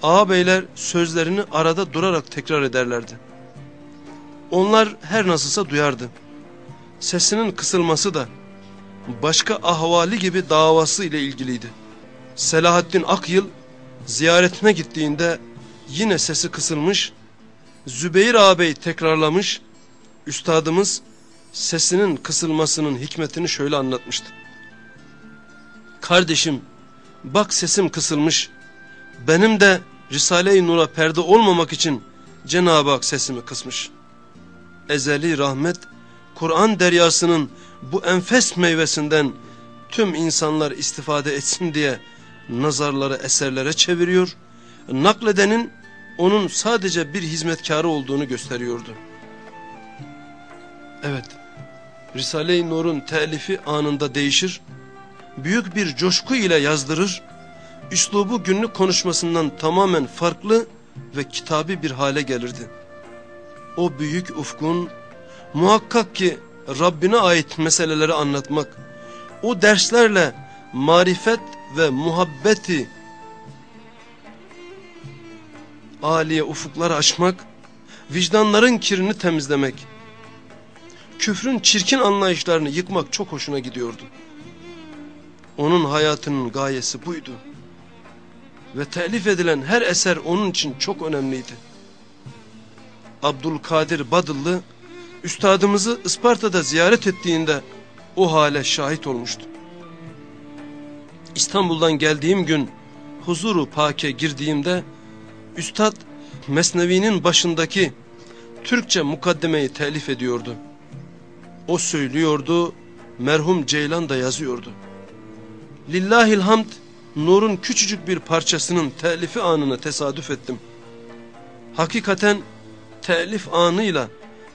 ağabeyler sözlerini arada durarak tekrar ederlerdi. Onlar her nasılsa duyardı. Sesinin kısılması da başka ahvali gibi davası ile ilgiliydi. Selahaddin Akyıl ziyaretine gittiğinde yine sesi kısılmış, Zübeyir ağabey tekrarlamış, üstadımız sesinin kısılmasının hikmetini şöyle anlatmıştı. Kardeşim bak sesim kısılmış, benim de Risale-i Nur'a perde olmamak için Cenab-ı Hak sesimi kısmış. Ezeli rahmet, Kur'an deryasının bu enfes meyvesinden tüm insanlar istifade etsin diye nazarları eserlere çeviriyor, nakledenin onun sadece bir hizmetkarı olduğunu gösteriyordu. Evet, Risale-i Nur'un telifi anında değişir, büyük bir coşku ile yazdırır, üslubu günlük konuşmasından tamamen farklı ve kitabi bir hale gelirdi. O büyük ufkun muhakkak ki Rabbine ait meseleleri anlatmak, o derslerle marifet ve muhabbeti aliye ufukları açmak, vicdanların kirini temizlemek, küfrün çirkin anlayışlarını yıkmak çok hoşuna gidiyordu. Onun hayatının gayesi buydu. Ve telif edilen her eser onun için çok önemliydi. Abdülkadir Badıllı, üstadımızı Isparta'da ziyaret ettiğinde o hale şahit olmuştu. İstanbul'dan geldiğim gün huzuru pake girdiğimde üstad Mesnevi'nin başındaki Türkçe mukaddemeyi telif ediyordu. O söylüyordu, merhum Ceylan da yazıyordu. Lillahil hamd, nurun küçücük bir parçasının telifi anına tesadüf ettim. Hakikaten telif anıyla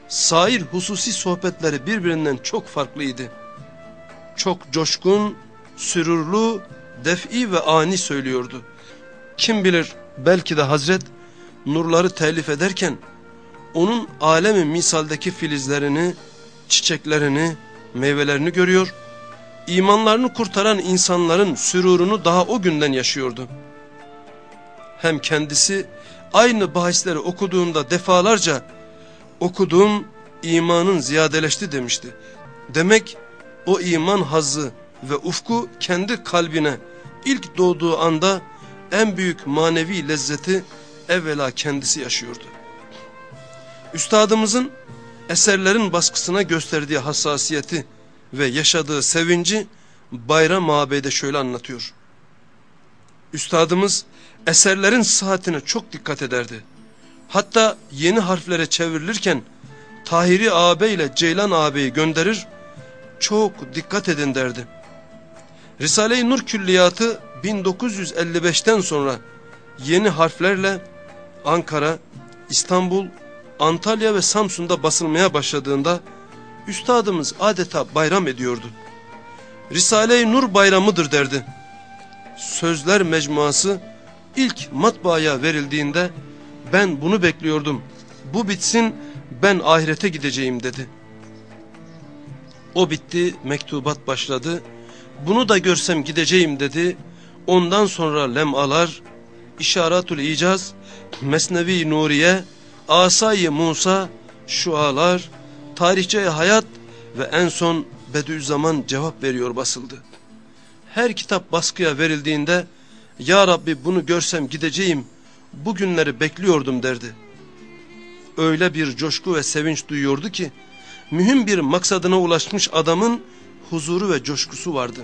sair hususi sohbetleri birbirinden çok farklıydı. Çok coşkun, sürurlu, def'i ve ani söylüyordu. Kim bilir belki de Hazret nurları telif ederken onun alemi misaldeki filizlerini, çiçeklerini, meyvelerini görüyor, imanlarını kurtaran insanların sürurunu daha o günden yaşıyordu. Hem kendisi aynı bahisleri okuduğunda defalarca okuduğum imanın ziyadeleşti demişti. Demek o iman hazzı ve ufku kendi kalbine ilk doğduğu anda en büyük manevi lezzeti evvela kendisi yaşıyordu. Üstadımızın eserlerin baskısına gösterdiği hassasiyeti ve yaşadığı sevinci Bayram ağabey de şöyle anlatıyor. Üstadımız eserlerin saatine çok dikkat ederdi. Hatta yeni harflere çevrilirken Tahiri ağabey ile Ceylan ağabeyi gönderir, çok dikkat edin derdi. Risale-i Nur külliyatı 1955'ten sonra yeni harflerle Ankara, İstanbul, Antalya ve Samsun'da basılmaya başladığında üstadımız adeta bayram ediyordu. Risale-i Nur bayramıdır derdi. Sözler mecmuası ilk matbaaya verildiğinde ben bunu bekliyordum. Bu bitsin ben ahirete gideceğim dedi. O bitti mektubat başladı. Bunu da görsem gideceğim dedi. Ondan sonra lemalar, işaratul icaz, mesnevi nuriye, asayı Musa, şualar, tarihçe hayat ve en son Bediüzzaman cevap veriyor basıldı. Her kitap baskıya verildiğinde Ya Rabbi bunu görsem gideceğim bu günleri bekliyordum derdi. Öyle bir coşku ve sevinç duyuyordu ki mühim bir maksadına ulaşmış adamın huzuru ve coşkusu vardı.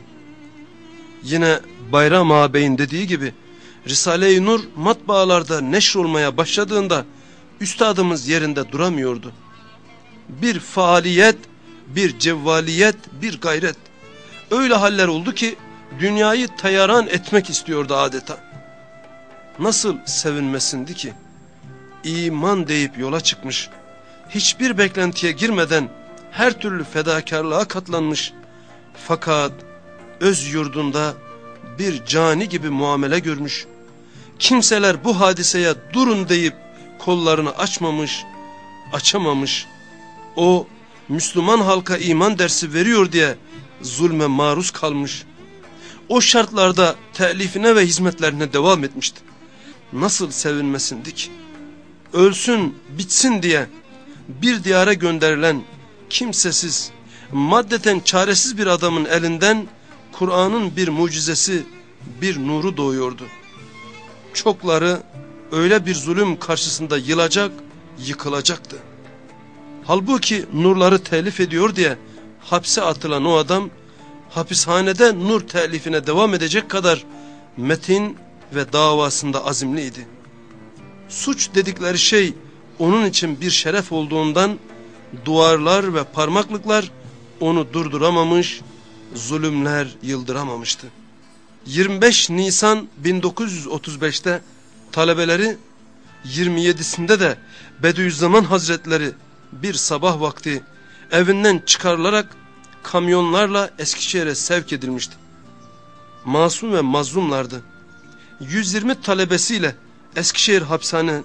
Yine Bayram ağabeyin dediği gibi Risale-i Nur matbaalarda neşrolmaya başladığında üstadımız yerinde duramıyordu. Bir faaliyet, bir cevvaliyet, bir gayret. Öyle haller oldu ki dünyayı tayaran etmek istiyordu adeta. Nasıl sevinmesindi ki? İman deyip yola çıkmış. Hiçbir beklentiye girmeden her türlü fedakarlığa katlanmış. Fakat öz yurdunda bir cani gibi muamele görmüş. Kimseler bu hadiseye durun deyip kollarını açmamış, açamamış. O Müslüman halka iman dersi veriyor diye zulme maruz kalmış. O şartlarda telifine ve hizmetlerine devam etmişti. Nasıl sevinmesindik? Ölsün, bitsin diye bir diyara gönderilen kimsesiz, maddeten çaresiz bir adamın elinden Kur'an'ın bir mucizesi, bir nuru doğuyordu. Çokları öyle bir zulüm karşısında yılacak, yıkılacaktı. Halbuki nurları telif ediyor diye hapse atılan o adam, hapishanede nur telifine devam edecek kadar metin ve davasında azimliydi. Suç dedikleri şey onun için bir şeref olduğundan duvarlar ve parmaklıklar onu durduramamış, zulümler yıldıramamıştı. 25 Nisan 1935'te talebeleri 27'sinde de Bediüzzaman Hazretleri bir sabah vakti evinden çıkarılarak kamyonlarla Eskişehir'e sevk edilmişti. Masum ve mazlumlardı. 120 talebesiyle Eskişehir hapishane,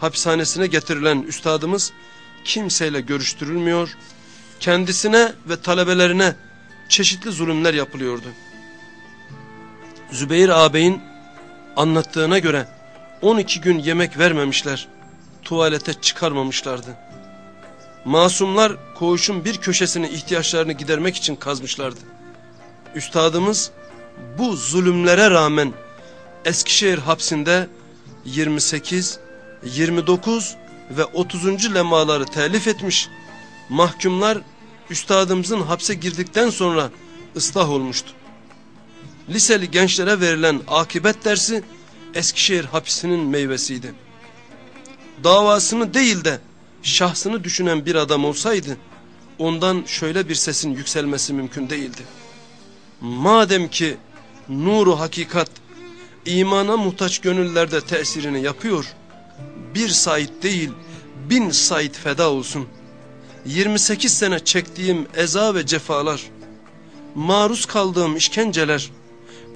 hapishanesine getirilen üstadımız kimseyle görüştürülmüyor, kendisine ve talebelerine çeşitli zulümler yapılıyordu. Zübeyir ağabeyin anlattığına göre 12 gün yemek vermemişler, tuvalete çıkarmamışlardı. Masumlar koğuşun bir köşesini ihtiyaçlarını gidermek için kazmışlardı. Üstadımız bu zulümlere rağmen Eskişehir hapsinde 28, 29 ve 30. lemaları telif etmiş. Mahkumlar üstadımızın hapse girdikten sonra ıslah olmuştu. Liseli gençlere verilen akibet dersi Eskişehir hapisinin meyvesiydi. Davasını değil de şahsını düşünen bir adam olsaydı ondan şöyle bir sesin yükselmesi mümkün değildi. Madem ki nuru hakikat imana muhtaç gönüllerde tesirini yapıyor, bir Said değil bin Said feda olsun. 28 sene çektiğim eza ve cefalar, maruz kaldığım işkenceler,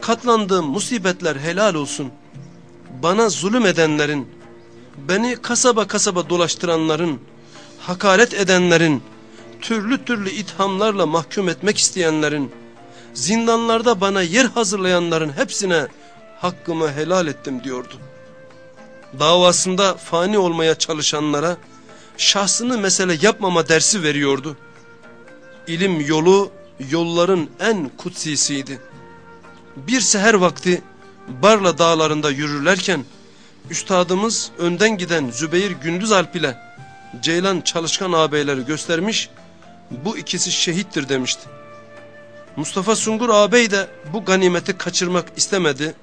katlandığım musibetler helal olsun. Bana zulüm edenlerin, beni kasaba kasaba dolaştıranların, hakaret edenlerin, türlü türlü ithamlarla mahkum etmek isteyenlerin, zindanlarda bana yer hazırlayanların hepsine hakkımı helal ettim diyordu. Davasında fani olmaya çalışanlara şahsını mesele yapmama dersi veriyordu. İlim yolu yolların en kutsisiydi. Bir seher vakti Barla dağlarında yürürlerken üstadımız önden giden Zübeyir Gündüz Alp ile Ceylan Çalışkan ağabeyleri göstermiş bu ikisi şehittir demişti. Mustafa Sungur ağabey de bu ganimeti kaçırmak istemedi.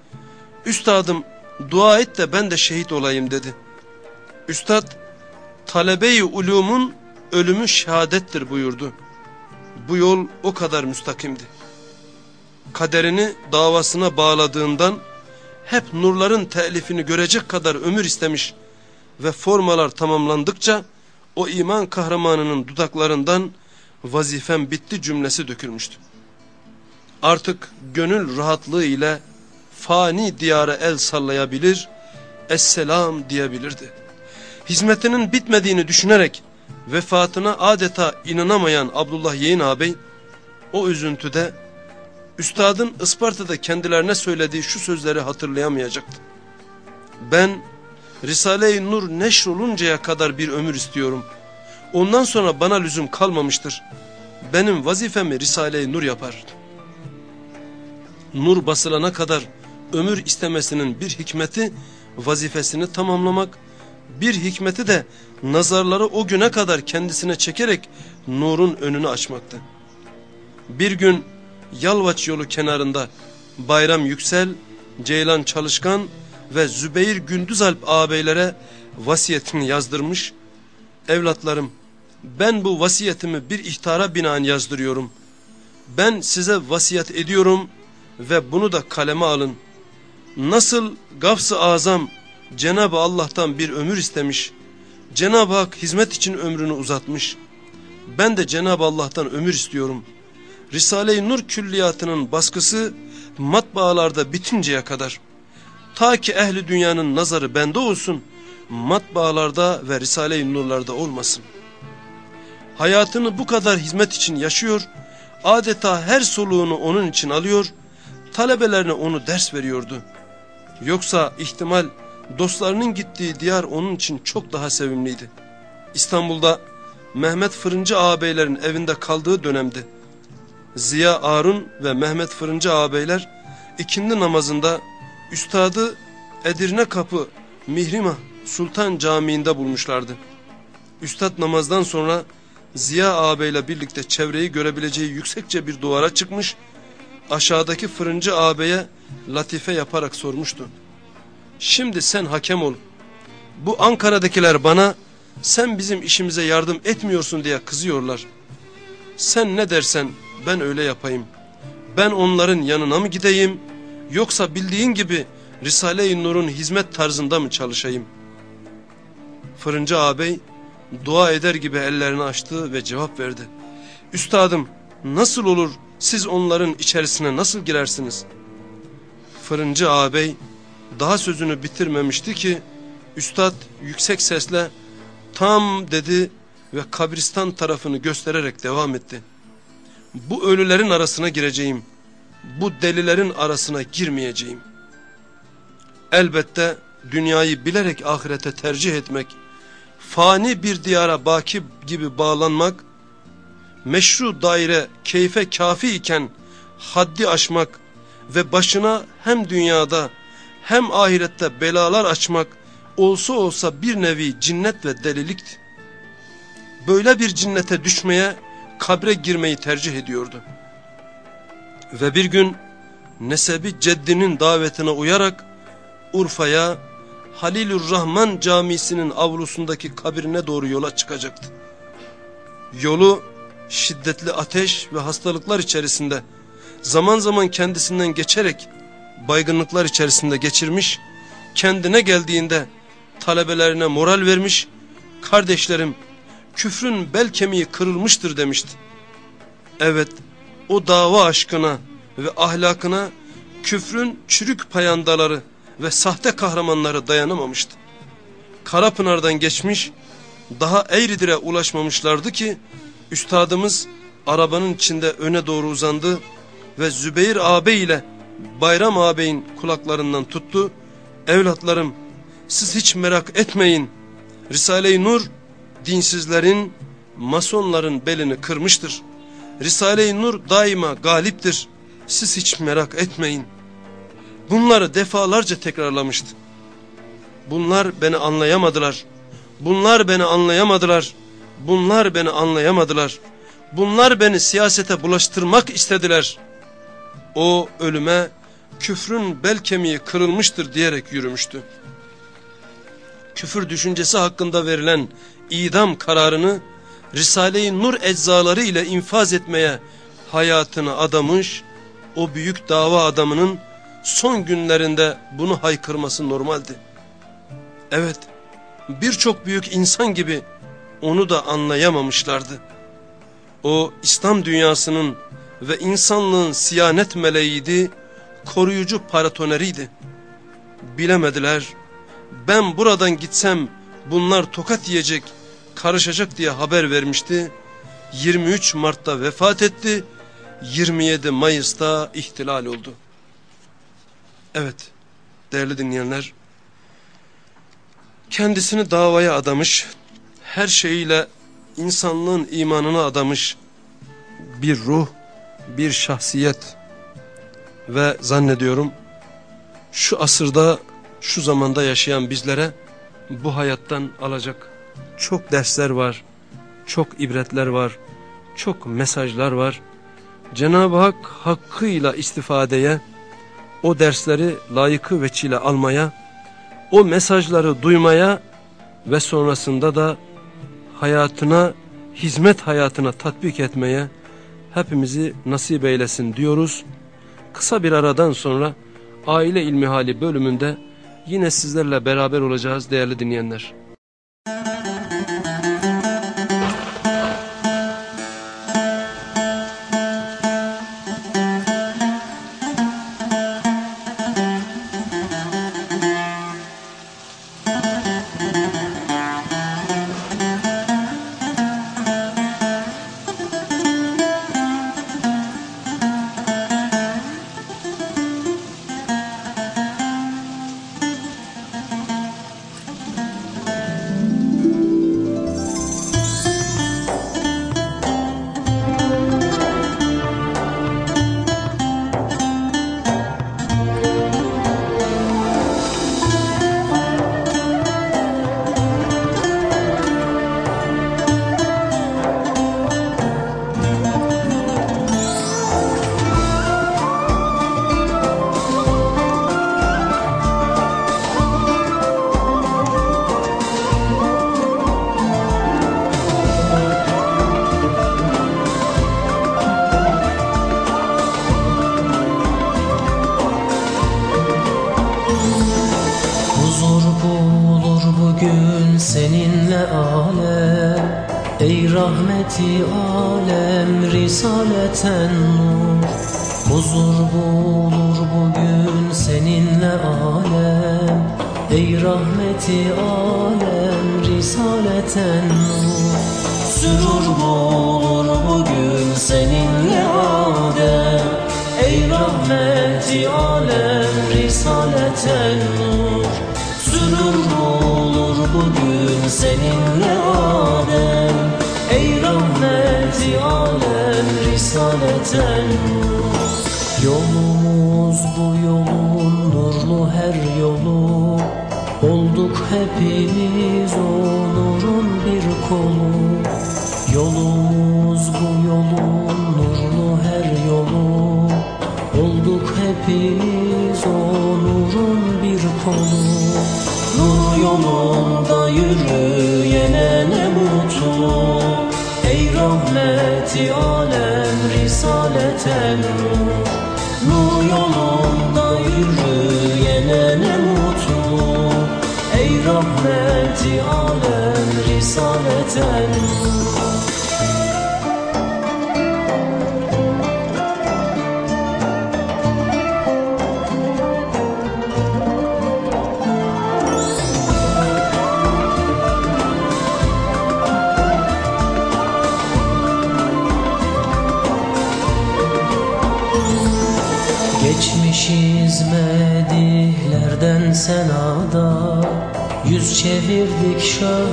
Üstadım dua et de ben de şehit olayım dedi. Üstad talebeyi ulumun ölümü şehadettir buyurdu. Bu yol o kadar müstakimdi. Kaderini davasına bağladığından hep nurların telifini görecek kadar ömür istemiş ve formalar tamamlandıkça o iman kahramanının dudaklarından vazifem bitti cümlesi dökülmüştü. Artık gönül rahatlığı ile fani diyara el sallayabilir, esselam diyebilirdi. Hizmetinin bitmediğini düşünerek vefatına adeta inanamayan Abdullah Yeğin ağabey o üzüntüde üstadın Isparta'da kendilerine söylediği şu sözleri hatırlayamayacaktı. Ben Risale-i Nur neşroluncaya kadar bir ömür istiyorum. Ondan sonra bana lüzum kalmamıştır. Benim vazifemi Risale-i Nur yapar. Nur basılana kadar ömür istemesinin bir hikmeti vazifesini tamamlamak, bir hikmeti de nazarları o güne kadar kendisine çekerek nurun önünü açmaktı. Bir gün Yalvaç yolu kenarında Bayram Yüksel, Ceylan Çalışkan ve Zübeyir Gündüzalp ağabeylere vasiyetini yazdırmış. Evlatlarım ben bu vasiyetimi bir ihtara binaen yazdırıyorum. Ben size vasiyet ediyorum ve bunu da kaleme alın. Nasıl Gafs-ı Azam Cenab-ı Allah'tan bir ömür istemiş, Cenab-ı Hak hizmet için ömrünü uzatmış. Ben de Cenab-ı Allah'tan ömür istiyorum. Risale-i Nur külliyatının baskısı matbaalarda bitinceye kadar ta ki ehli dünyanın nazarı bende olsun matbaalarda ve Risale-i Nurlarda olmasın. Hayatını bu kadar hizmet için yaşıyor, adeta her soluğunu onun için alıyor, talebelerine onu ders veriyordu. Yoksa ihtimal dostlarının gittiği diyar onun için çok daha sevimliydi. İstanbul'da Mehmet Fırıncı ağabeylerin evinde kaldığı dönemde Ziya Arun ve Mehmet Fırıncı ağabeyler ikindi namazında üstadı Edirne Kapı Mihrima Sultan Camii'nde bulmuşlardı. Üstad namazdan sonra Ziya ağabeyle birlikte çevreyi görebileceği yüksekçe bir duvara çıkmış, aşağıdaki fırıncı ağabeye latife yaparak sormuştu. Şimdi sen hakem ol. Bu Ankara'dakiler bana sen bizim işimize yardım etmiyorsun diye kızıyorlar. Sen ne dersen ben öyle yapayım. Ben onların yanına mı gideyim yoksa bildiğin gibi Risale-i Nur'un hizmet tarzında mı çalışayım? Fırıncı ağabey dua eder gibi ellerini açtı ve cevap verdi. Üstadım nasıl olur siz onların içerisine nasıl girersiniz? Fırıncı ağabey daha sözünü bitirmemişti ki üstad yüksek sesle tam dedi ve kabristan tarafını göstererek devam etti. Bu ölülerin arasına gireceğim. Bu delilerin arasına girmeyeceğim. Elbette dünyayı bilerek ahirete tercih etmek, fani bir diyara baki gibi bağlanmak, meşru daire keyfe kafi iken haddi aşmak ve başına hem dünyada hem ahirette belalar açmak olsa olsa bir nevi cinnet ve delilikti. Böyle bir cinnete düşmeye, kabre girmeyi tercih ediyordu. Ve bir gün nesebi ceddinin davetine uyarak Urfa'ya Halilur Rahman camisinin avlusundaki kabirine doğru yola çıkacaktı. Yolu şiddetli ateş ve hastalıklar içerisinde zaman zaman kendisinden geçerek baygınlıklar içerisinde geçirmiş, kendine geldiğinde talebelerine moral vermiş, kardeşlerim küfrün bel kemiği kırılmıştır demişti. Evet o dava aşkına ve ahlakına küfrün çürük payandaları ve sahte kahramanları dayanamamıştı. Karapınar'dan geçmiş, daha Eğridir'e ulaşmamışlardı ki, üstadımız arabanın içinde öne doğru uzandı ve Zübeyir ağabey ile Bayram ağabeyin kulaklarından tuttu. Evlatlarım siz hiç merak etmeyin. Risale-i Nur dinsizlerin, masonların belini kırmıştır. Risale-i Nur daima galiptir. Siz hiç merak etmeyin. Bunları defalarca tekrarlamıştı. Bunlar beni anlayamadılar. Bunlar beni anlayamadılar. Bunlar beni anlayamadılar. Bunlar beni siyasete bulaştırmak istediler.'' O ölüme küfrün bel kemiği kırılmıştır diyerek yürümüştü. Küfür düşüncesi hakkında verilen idam kararını Risale-i Nur eczaları ile infaz etmeye hayatını adamış, o büyük dava adamının son günlerinde bunu haykırması normaldi. Evet, birçok büyük insan gibi onu da anlayamamışlardı. O İslam dünyasının ve insanlığın siyanet meleğiydi, koruyucu paratoneriydi. Bilemediler, ben buradan gitsem bunlar tokat yiyecek, karışacak diye haber vermişti. 23 Mart'ta vefat etti, 27 Mayıs'ta ihtilal oldu. Evet, değerli dinleyenler, kendisini davaya adamış, her şeyiyle insanlığın imanını adamış bir ruh, bir şahsiyet ve zannediyorum şu asırda, şu zamanda yaşayan bizlere bu hayattan alacak çok dersler var, çok ibretler var, çok mesajlar var. Cenab-ı Hak hakkıyla istifadeye, o dersleri layıkı veçile almaya, o mesajları duymaya ve sonrasında da hayatına, hizmet hayatına tatbik etmeye hepimizi nasip eylesin diyoruz. Kısa bir aradan sonra aile ilmihali bölümünde yine sizlerle beraber olacağız değerli dinleyenler.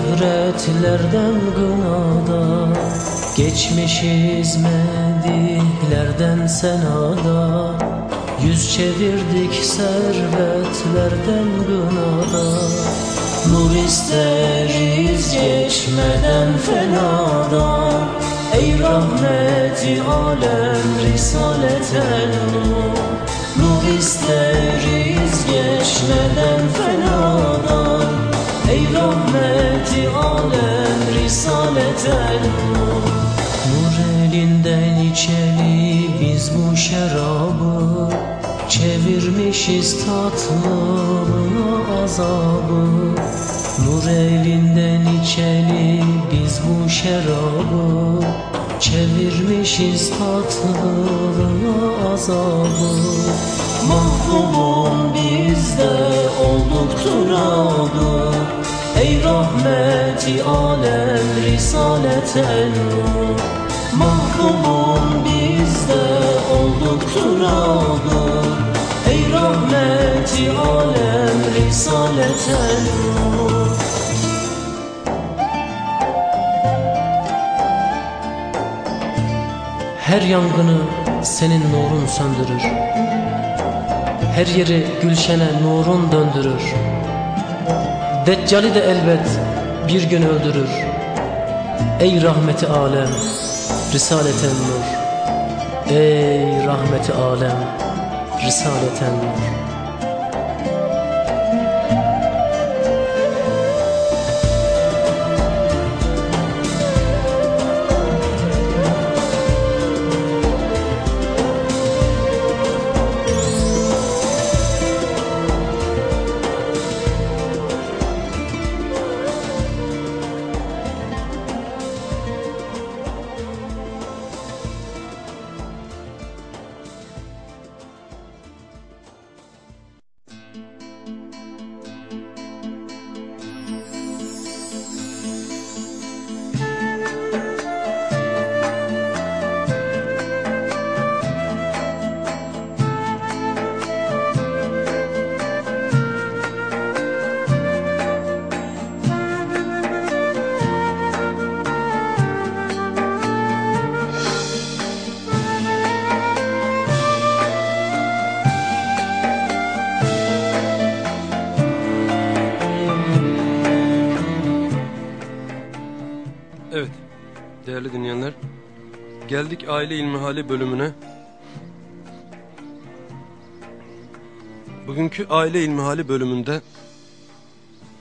Şöhretlerden gınada Geçmişiz medihlerden senada. Yüz çevirdik servetlerden gınada. Nur isteriz geçmeden fenada. Ey rahmeti alem risaleten nur. Nur isteriz geçmeden fenadan rahmeti alem risaleten nur. Nur elinden içeli biz bu şarabı Çevirmişiz tatlılığına azabı. Nur elinden içeli biz bu şarabı Çevirmişiz tatlılığına azabı. Mahkumum bizde olduk turadı Ey rahmeti alem risaleten nur Mahkumum bizde olduk turadı. Ey rahmeti alem risaleten Her yangını senin nurun söndürür. Her yeri gülşene nurun döndürür Deccali de elbet bir gün öldürür. Ey rahmeti alem risaleten nur. Ey rahmeti alem risaleten nur geldik aile ilmihali bölümüne. Bugünkü aile ilmihali bölümünde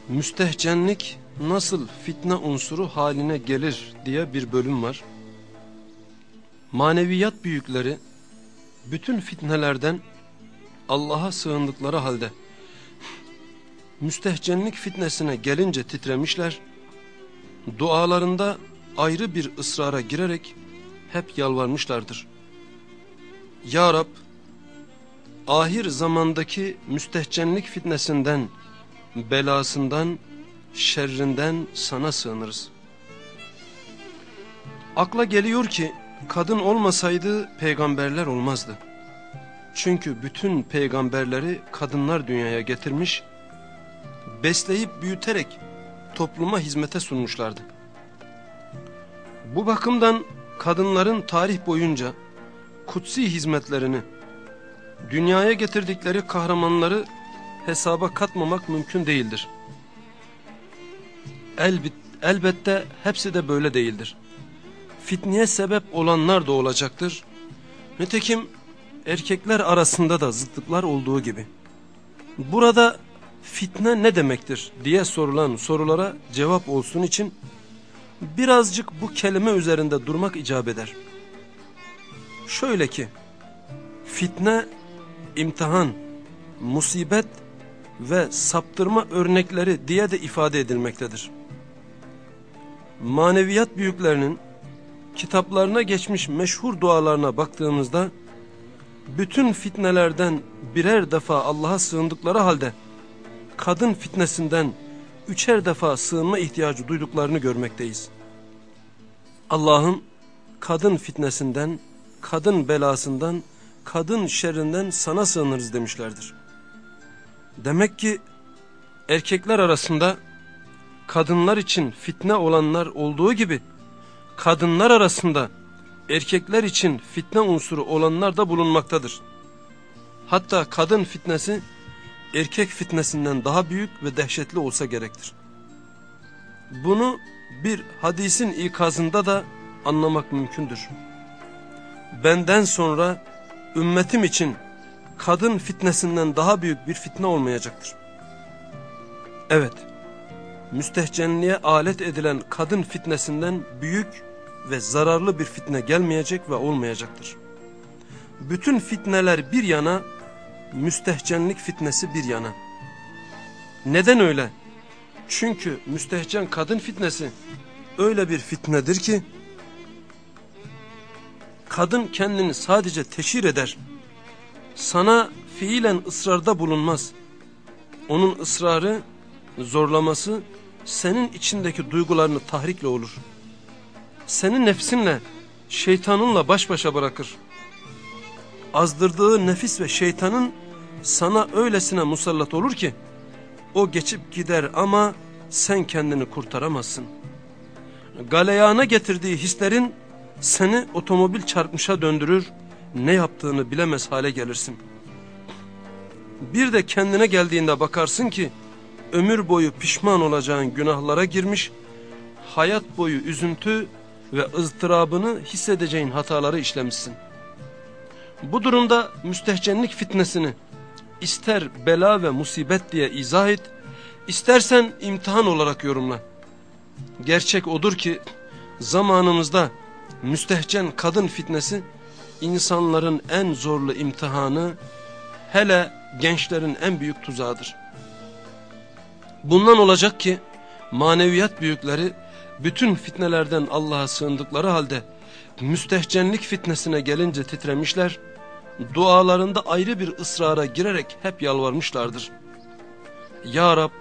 müstehcenlik nasıl fitne unsuru haline gelir diye bir bölüm var. Maneviyat büyükleri bütün fitnelerden Allah'a sığındıkları halde müstehcenlik fitnesine gelince titremişler dualarında ayrı bir ısrara girerek hep yalvarmışlardır. Ya Rab, ahir zamandaki müstehcenlik fitnesinden, belasından, şerrinden sana sığınırız. Akla geliyor ki kadın olmasaydı peygamberler olmazdı. Çünkü bütün peygamberleri kadınlar dünyaya getirmiş, besleyip büyüterek topluma hizmete sunmuşlardı. Bu bakımdan kadınların tarih boyunca kutsi hizmetlerini, dünyaya getirdikleri kahramanları hesaba katmamak mümkün değildir. Elbet, elbette hepsi de böyle değildir. Fitneye sebep olanlar da olacaktır. Nitekim erkekler arasında da zıtlıklar olduğu gibi. Burada fitne ne demektir diye sorulan sorulara cevap olsun için birazcık bu kelime üzerinde durmak icap eder. Şöyle ki fitne, imtihan, musibet ve saptırma örnekleri diye de ifade edilmektedir. Maneviyat büyüklerinin kitaplarına geçmiş meşhur dualarına baktığımızda bütün fitnelerden birer defa Allah'a sığındıkları halde kadın fitnesinden üçer defa sığınma ihtiyacı duyduklarını görmekteyiz. Allah'ın kadın fitnesinden, kadın belasından, kadın şerrinden sana sığınırız demişlerdir. Demek ki erkekler arasında kadınlar için fitne olanlar olduğu gibi kadınlar arasında erkekler için fitne unsuru olanlar da bulunmaktadır. Hatta kadın fitnesi erkek fitnesinden daha büyük ve dehşetli olsa gerektir. Bunu bir hadisin ikazında da anlamak mümkündür. Benden sonra ümmetim için kadın fitnesinden daha büyük bir fitne olmayacaktır. Evet, müstehcenliğe alet edilen kadın fitnesinden büyük ve zararlı bir fitne gelmeyecek ve olmayacaktır. Bütün fitneler bir yana, müstehcenlik fitnesi bir yana. Neden öyle? Çünkü müstehcen kadın fitnesi öyle bir fitnedir ki, kadın kendini sadece teşhir eder, sana fiilen ısrarda bulunmaz. Onun ısrarı, zorlaması senin içindeki duygularını tahrikle olur. Senin nefsinle, şeytanınla baş başa bırakır. Azdırdığı nefis ve şeytanın sana öylesine musallat olur ki, o geçip gider ama sen kendini kurtaramazsın. Galeyana getirdiği hislerin seni otomobil çarpmışa döndürür, ne yaptığını bilemez hale gelirsin. Bir de kendine geldiğinde bakarsın ki, ömür boyu pişman olacağın günahlara girmiş, hayat boyu üzüntü ve ızdırabını hissedeceğin hataları işlemişsin. Bu durumda müstehcenlik fitnesini ister bela ve musibet diye izah et, istersen imtihan olarak yorumla. Gerçek odur ki zamanımızda müstehcen kadın fitnesi insanların en zorlu imtihanı, hele gençlerin en büyük tuzağıdır. Bundan olacak ki maneviyat büyükleri bütün fitnelerden Allah'a sığındıkları halde müstehcenlik fitnesine gelince titremişler, dualarında ayrı bir ısrara girerek hep yalvarmışlardır. Ya Rab,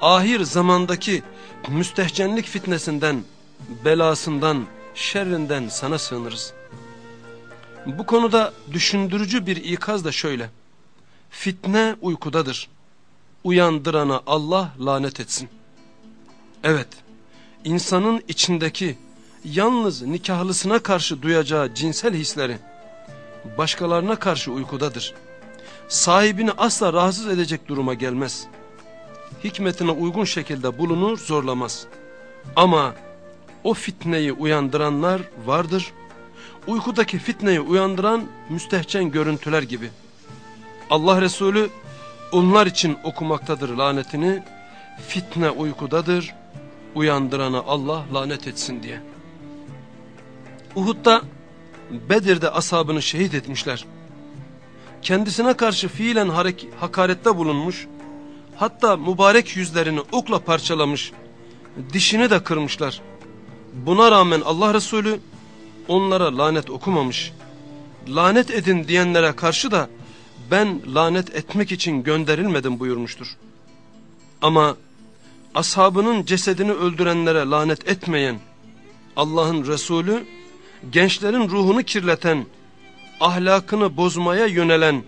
ahir zamandaki müstehcenlik fitnesinden, belasından, şerrinden sana sığınırız. Bu konuda düşündürücü bir ikaz da şöyle. Fitne uykudadır. Uyandırana Allah lanet etsin. Evet, insanın içindeki yalnız nikahlısına karşı duyacağı cinsel hisleri başkalarına karşı uykudadır. Sahibini asla rahatsız edecek duruma gelmez. Hikmetine uygun şekilde bulunur, zorlamaz. Ama o fitneyi uyandıranlar vardır. Uykudaki fitneyi uyandıran müstehcen görüntüler gibi. Allah Resulü onlar için okumaktadır lanetini. Fitne uykudadır, uyandırana Allah lanet etsin diye. Uhud'da Bedir'de ashabını şehit etmişler. Kendisine karşı fiilen hakarette bulunmuş, hatta mübarek yüzlerini okla parçalamış, dişini de kırmışlar. Buna rağmen Allah Resulü onlara lanet okumamış. Lanet edin diyenlere karşı da ben lanet etmek için gönderilmedim buyurmuştur. Ama ashabının cesedini öldürenlere lanet etmeyen Allah'ın Resulü gençlerin ruhunu kirleten, ahlakını bozmaya yönelen,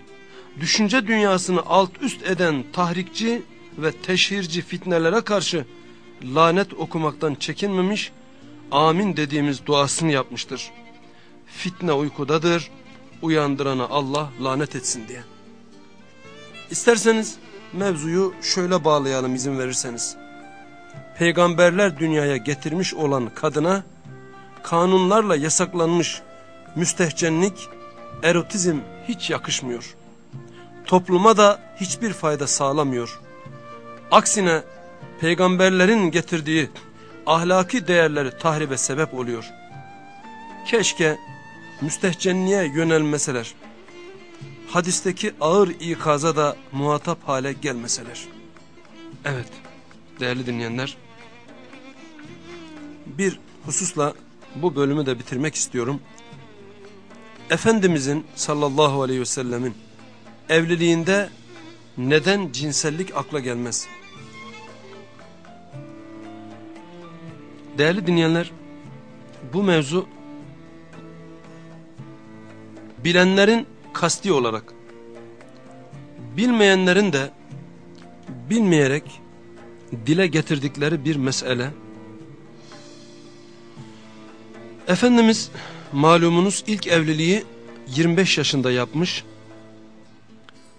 düşünce dünyasını alt üst eden tahrikçi ve teşhirci fitnelere karşı lanet okumaktan çekinmemiş, amin dediğimiz duasını yapmıştır. Fitne uykudadır, uyandırana Allah lanet etsin diye. İsterseniz mevzuyu şöyle bağlayalım izin verirseniz. Peygamberler dünyaya getirmiş olan kadına kanunlarla yasaklanmış müstehcenlik, erotizm hiç yakışmıyor. Topluma da hiçbir fayda sağlamıyor. Aksine peygamberlerin getirdiği ahlaki değerleri tahribe sebep oluyor. Keşke müstehcenliğe yönelmeseler. Hadisteki ağır ikaza da muhatap hale gelmeseler. Evet değerli dinleyenler. Bir hususla bu bölümü de bitirmek istiyorum. Efendimizin sallallahu aleyhi ve sellemin evliliğinde neden cinsellik akla gelmez? Değerli dinleyenler, bu mevzu bilenlerin kasti olarak, bilmeyenlerin de bilmeyerek dile getirdikleri bir mesele. Efendimiz malumunuz ilk evliliği 25 yaşında yapmış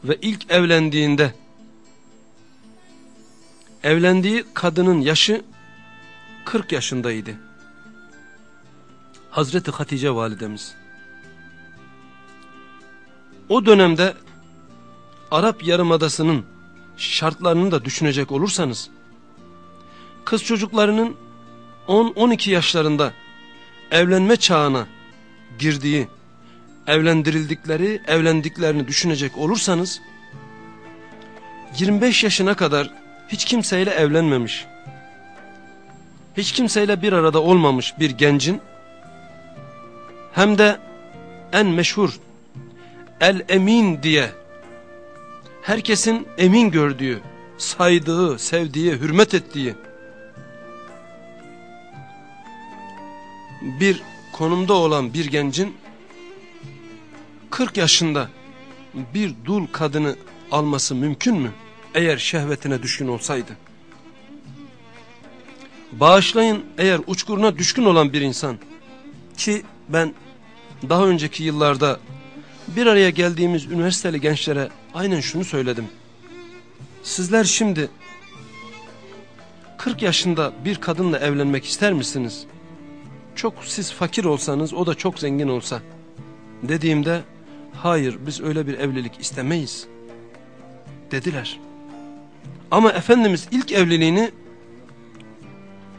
ve ilk evlendiğinde evlendiği kadının yaşı 40 yaşındaydı. Hazreti Hatice validemiz. O dönemde Arap Yarımadası'nın şartlarını da düşünecek olursanız, kız çocuklarının 10-12 yaşlarında evlenme çağına girdiği, evlendirildikleri, evlendiklerini düşünecek olursanız, 25 yaşına kadar hiç kimseyle evlenmemiş, hiç kimseyle bir arada olmamış bir gencin, hem de en meşhur el-emin diye herkesin emin gördüğü, saydığı, sevdiği, hürmet ettiği bir konumda olan bir gencin 40 yaşında bir dul kadını alması mümkün mü? Eğer şehvetine düşkün olsaydı. Bağışlayın eğer uçkuruna düşkün olan bir insan ki ben daha önceki yıllarda bir araya geldiğimiz üniversiteli gençlere aynen şunu söyledim. Sizler şimdi 40 yaşında bir kadınla evlenmek ister misiniz? Çok siz fakir olsanız o da çok zengin olsa. Dediğimde hayır biz öyle bir evlilik istemeyiz dediler. Ama Efendimiz ilk evliliğini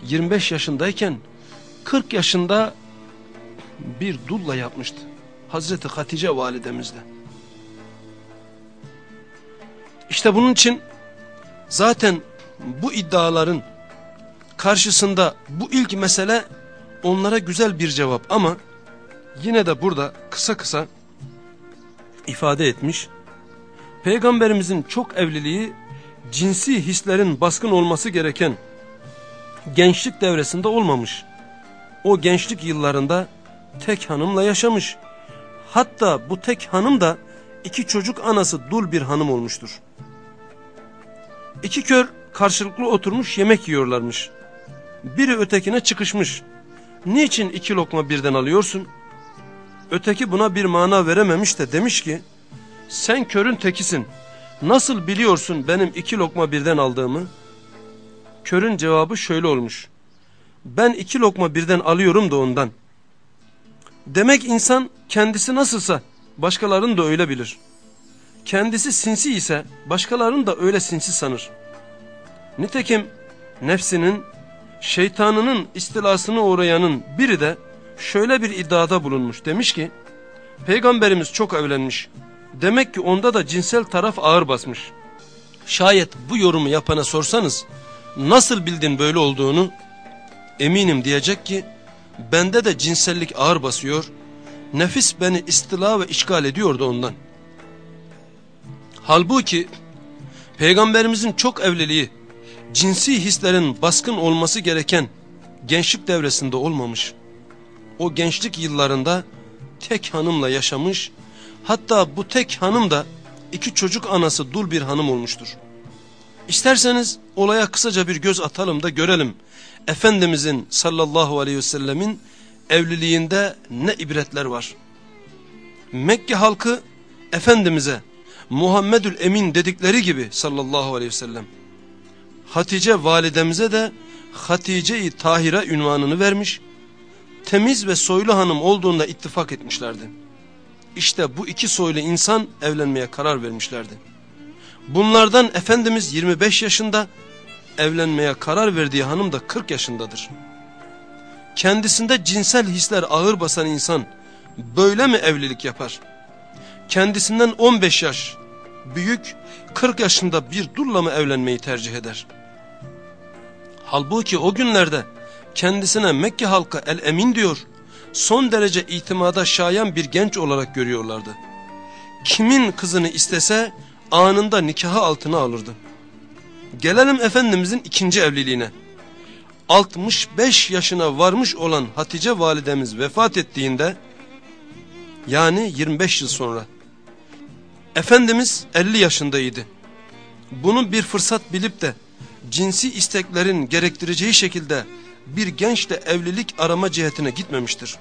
25 yaşındayken 40 yaşında bir dulla yapmıştı. Hazreti Hatice validemizle. İşte bunun için zaten bu iddiaların karşısında bu ilk mesele onlara güzel bir cevap ama yine de burada kısa kısa ifade etmiş. Peygamberimizin çok evliliği cinsi hislerin baskın olması gereken gençlik devresinde olmamış. O gençlik yıllarında tek hanımla yaşamış. Hatta bu tek hanım da iki çocuk anası dul bir hanım olmuştur. İki kör karşılıklı oturmuş yemek yiyorlarmış. Biri ötekine çıkışmış. Niçin iki lokma birden alıyorsun? Öteki buna bir mana verememiş de demiş ki, sen körün tekisin. Nasıl biliyorsun benim iki lokma birden aldığımı? Körün cevabı şöyle olmuş. Ben iki lokma birden alıyorum da ondan. Demek insan kendisi nasılsa başkalarını da öyle bilir. Kendisi sinsi ise başkalarını da öyle sinsi sanır. Nitekim nefsinin, şeytanının istilasını uğrayanın biri de şöyle bir iddiada bulunmuş. Demiş ki, Peygamberimiz çok evlenmiş. Demek ki onda da cinsel taraf ağır basmış. Şayet bu yorumu yapana sorsanız, nasıl bildin böyle olduğunu? Eminim diyecek ki, bende de cinsellik ağır basıyor, nefis beni istila ve işgal ediyordu ondan. Halbuki, Peygamberimizin çok evliliği, cinsi hislerin baskın olması gereken gençlik devresinde olmamış. O gençlik yıllarında tek hanımla yaşamış, hatta bu tek hanım da iki çocuk anası dul bir hanım olmuştur. İsterseniz olaya kısaca bir göz atalım da görelim. Efendimizin sallallahu aleyhi ve sellemin evliliğinde ne ibretler var. Mekke halkı Efendimiz'e Muhammedül Emin dedikleri gibi sallallahu aleyhi ve sellem. Hatice validemize de Hatice-i Tahire ünvanını vermiş, temiz ve soylu hanım olduğunda ittifak etmişlerdi. İşte bu iki soylu insan evlenmeye karar vermişlerdi. Bunlardan Efendimiz 25 yaşında, evlenmeye karar verdiği hanım da 40 yaşındadır. Kendisinde cinsel hisler ağır basan insan böyle mi evlilik yapar? Kendisinden 15 yaş büyük 40 yaşında bir dulla mı evlenmeyi tercih eder? Halbuki o günlerde kendisine Mekke halkı el emin diyor, son derece itimada şayan bir genç olarak görüyorlardı. Kimin kızını istese anında nikahı altına alırdı. Gelelim Efendimizin ikinci evliliğine. 65 yaşına varmış olan Hatice validemiz vefat ettiğinde yani 25 yıl sonra Efendimiz 50 yaşındaydı. Bunu bir fırsat bilip de cinsi isteklerin gerektireceği şekilde bir gençle evlilik arama cihetine gitmemiştir.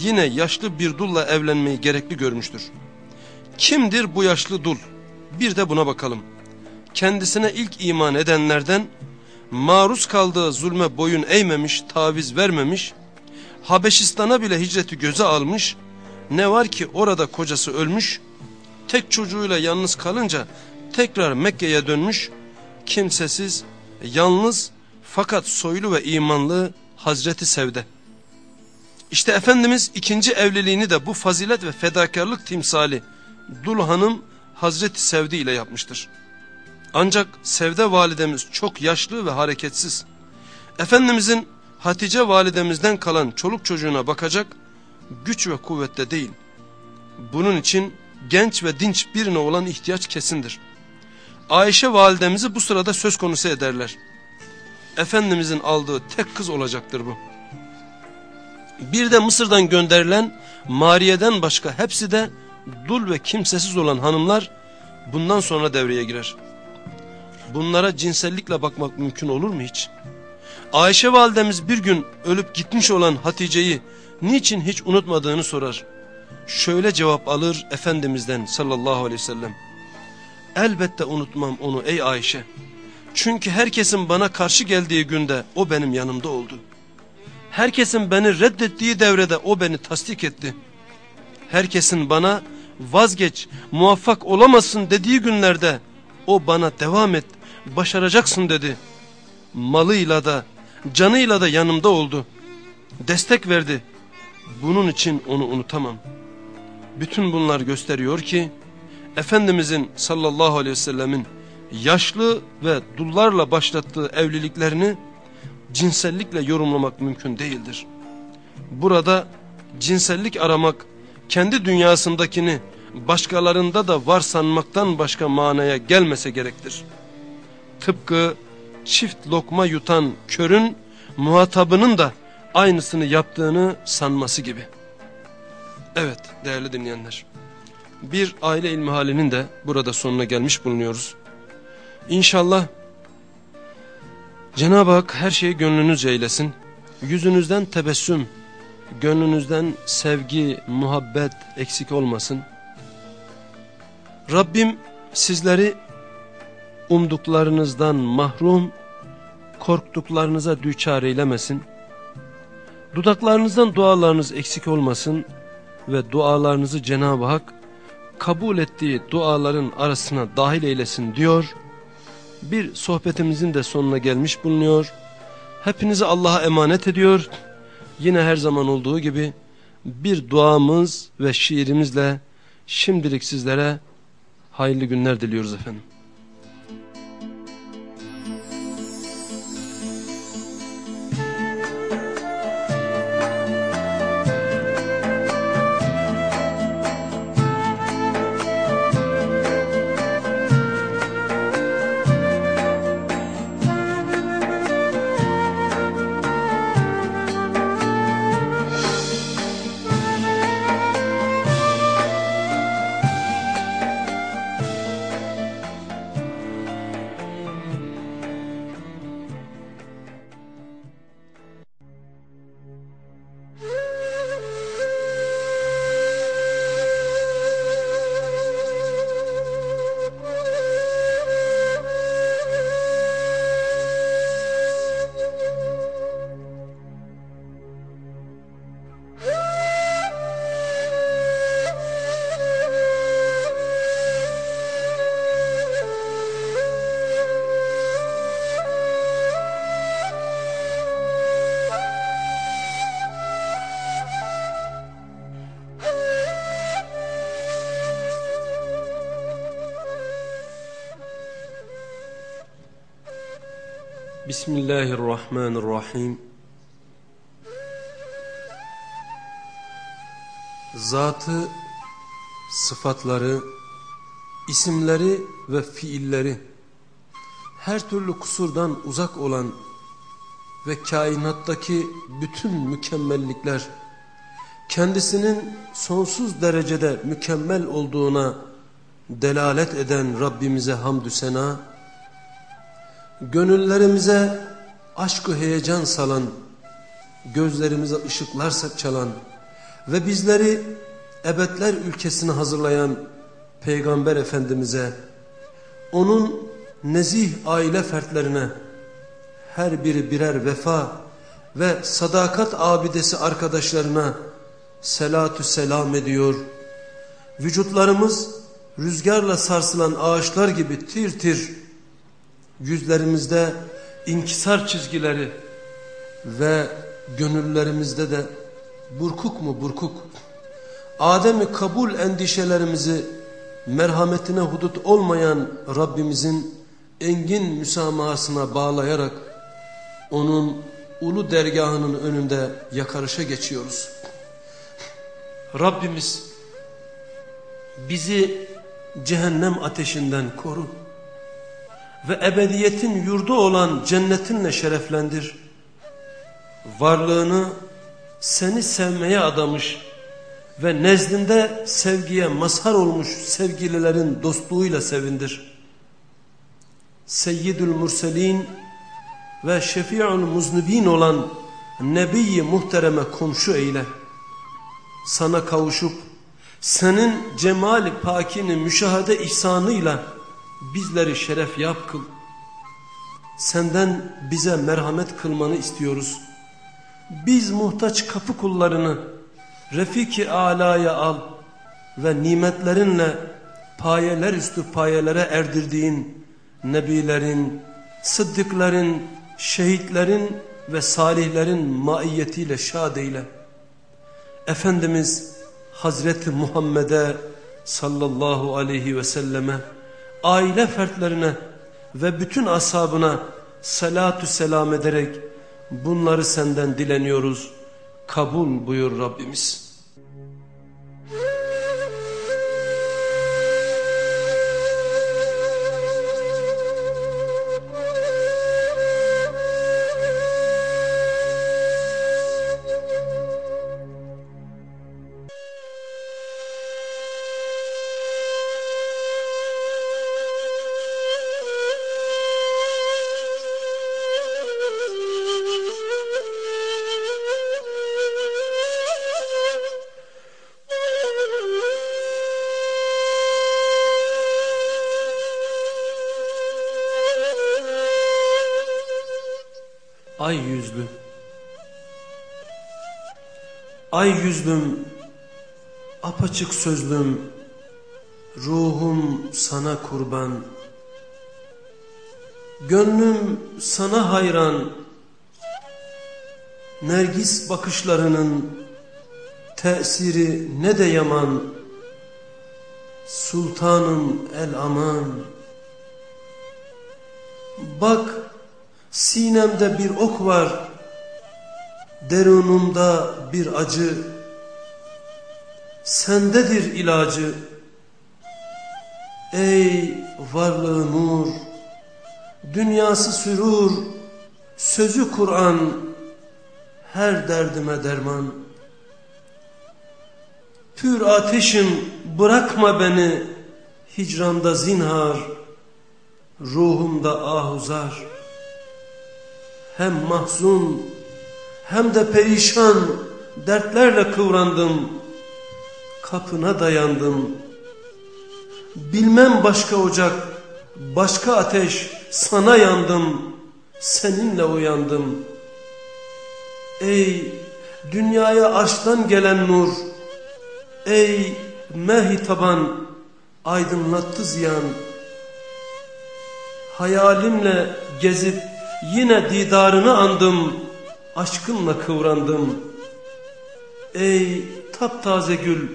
Yine yaşlı bir dulla evlenmeyi gerekli görmüştür. Kimdir bu yaşlı dul? Bir de buna bakalım. Kendisine ilk iman edenlerden maruz kaldığı zulme boyun eğmemiş, taviz vermemiş, Habeşistan'a bile hicreti göze almış. Ne var ki orada kocası ölmüş. Tek çocuğuyla yalnız kalınca tekrar Mekke'ye dönmüş. Kimsesiz, yalnız fakat soylu ve imanlı Hazreti Sevde. İşte Efendimiz ikinci evliliğini de bu fazilet ve fedakarlık timsali Dul Hanım Hazreti Sevdi ile yapmıştır. Ancak Sevde validemiz çok yaşlı ve hareketsiz. Efendimizin Hatice validemizden kalan çoluk çocuğuna bakacak güç ve kuvvette değil. Bunun için genç ve dinç birine olan ihtiyaç kesindir. Ayşe validemizi bu sırada söz konusu ederler. Efendimizin aldığı tek kız olacaktır bu. Bir de Mısır'dan gönderilen Mariye'den başka hepsi de dul ve kimsesiz olan hanımlar bundan sonra devreye girer. Bunlara cinsellikle bakmak mümkün olur mu hiç? Ayşe validemiz bir gün ölüp gitmiş olan Hatice'yi niçin hiç unutmadığını sorar. Şöyle cevap alır Efendimiz'den sallallahu aleyhi ve sellem. Elbette unutmam onu ey Ayşe. Çünkü herkesin bana karşı geldiği günde o benim yanımda oldu. Herkesin beni reddettiği devrede o beni tasdik etti. Herkesin bana vazgeç, muvaffak olamazsın dediği günlerde o bana devam et, başaracaksın dedi. Malıyla da, canıyla da yanımda oldu. Destek verdi. Bunun için onu unutamam. Bütün bunlar gösteriyor ki, Efendimizin sallallahu aleyhi ve sellemin yaşlı ve dullarla başlattığı evliliklerini cinsellikle yorumlamak mümkün değildir. Burada cinsellik aramak kendi dünyasındakini başkalarında da var sanmaktan başka manaya gelmese gerektir. Tıpkı çift lokma yutan körün muhatabının da aynısını yaptığını sanması gibi. Evet değerli dinleyenler. Bir aile ilmi halinin de burada sonuna gelmiş bulunuyoruz. İnşallah Cenab-ı Hak her şeyi gönlünüzce eylesin. Yüzünüzden tebessüm, gönlünüzden sevgi, muhabbet eksik olmasın. Rabbim sizleri umduklarınızdan mahrum, korktuklarınıza düçar eylemesin. Dudaklarınızdan dualarınız eksik olmasın ve dualarınızı Cenab-ı Hak kabul ettiği duaların arasına dahil eylesin diyor. Bir sohbetimizin de sonuna gelmiş bulunuyor. Hepinizi Allah'a emanet ediyor. Yine her zaman olduğu gibi bir duamız ve şiirimizle şimdilik sizlere hayırlı günler diliyoruz efendim. Bismillahirrahmanirrahim. Zatı, sıfatları, isimleri ve fiilleri her türlü kusurdan uzak olan ve kainattaki bütün mükemmellikler kendisinin sonsuz derecede mükemmel olduğuna delalet eden Rabbimize hamdü sena gönüllerimize aşkı heyecan salan, gözlerimize ışıklar çalan ve bizleri ebedler ülkesine hazırlayan Peygamber Efendimiz'e, onun nezih aile fertlerine her biri birer vefa ve sadakat abidesi arkadaşlarına selatü selam ediyor. Vücutlarımız rüzgarla sarsılan ağaçlar gibi tir tir, yüzlerimizde inkisar çizgileri ve gönüllerimizde de burkuk mu burkuk, Adem'i kabul endişelerimizi merhametine hudut olmayan Rabbimizin engin müsamahasına bağlayarak onun ulu dergahının önünde yakarışa geçiyoruz. Rabbimiz bizi cehennem ateşinden koru ve ebediyetin yurdu olan cennetinle şereflendir. Varlığını seni sevmeye adamış ve nezdinde sevgiye mazhar olmuş sevgililerin dostluğuyla sevindir. Seyyidül Murselin ve Şefi'ül Muznibin olan Nebi-i Muhterem'e komşu eyle. Sana kavuşup senin cemali pakini müşahede ihsanıyla bizleri şeref yap kıl. Senden bize merhamet kılmanı istiyoruz. Biz muhtaç kapı kullarını Refiki alaya al ve nimetlerinle payeler üstü payelere erdirdiğin nebilerin, sıddıkların, şehitlerin ve salihlerin maiyetiyle şad eyle. Efendimiz Hazreti Muhammed'e sallallahu aleyhi ve selleme, aile fertlerine ve bütün ashabına salatü selam ederek bunları senden dileniyoruz. Kabul buyur Rabbimiz. Ay yüzlü Ay yüzlüm Apaçık sözlüm Ruhum sana kurban. Gönlüm sana hayran Nergis bakışlarının Tesiri ne de yaman. Sultanım el aman. Bak Sinemde bir ok var, derunumda bir acı, sendedir ilacı. Ey varlığı nur, dünyası sürur, sözü Kur'an, her derdime derman. Pür ateşim bırakma beni, hicranda zinhar, ruhumda ahuzar hem mahzun hem de perişan dertlerle kıvrandım. Kapına dayandım. Bilmem başka ocak, başka ateş sana yandım. Seninle uyandım. Ey dünyaya arştan gelen nur. Ey mehitaban aydınlattı ziyan. Hayalimle gezip Yine didarını andım, aşkınla kıvrandım. Ey taptaze gül,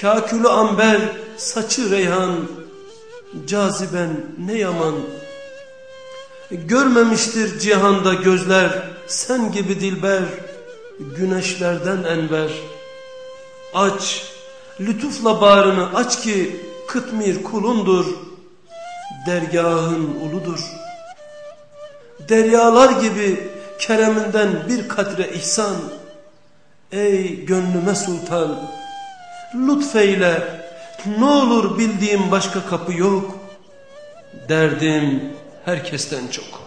kakülü amber, saçı reyhan, caziben ne yaman. Görmemiştir cihanda gözler, sen gibi dilber, güneşlerden enver. Aç, lütufla bağrını aç ki kıtmir kulundur, dergahın uludur.'' Deryalar gibi kereminden bir kadre ihsan. Ey gönlüme sultan, lütfeyle ne olur bildiğim başka kapı yok. Derdim herkesten çok.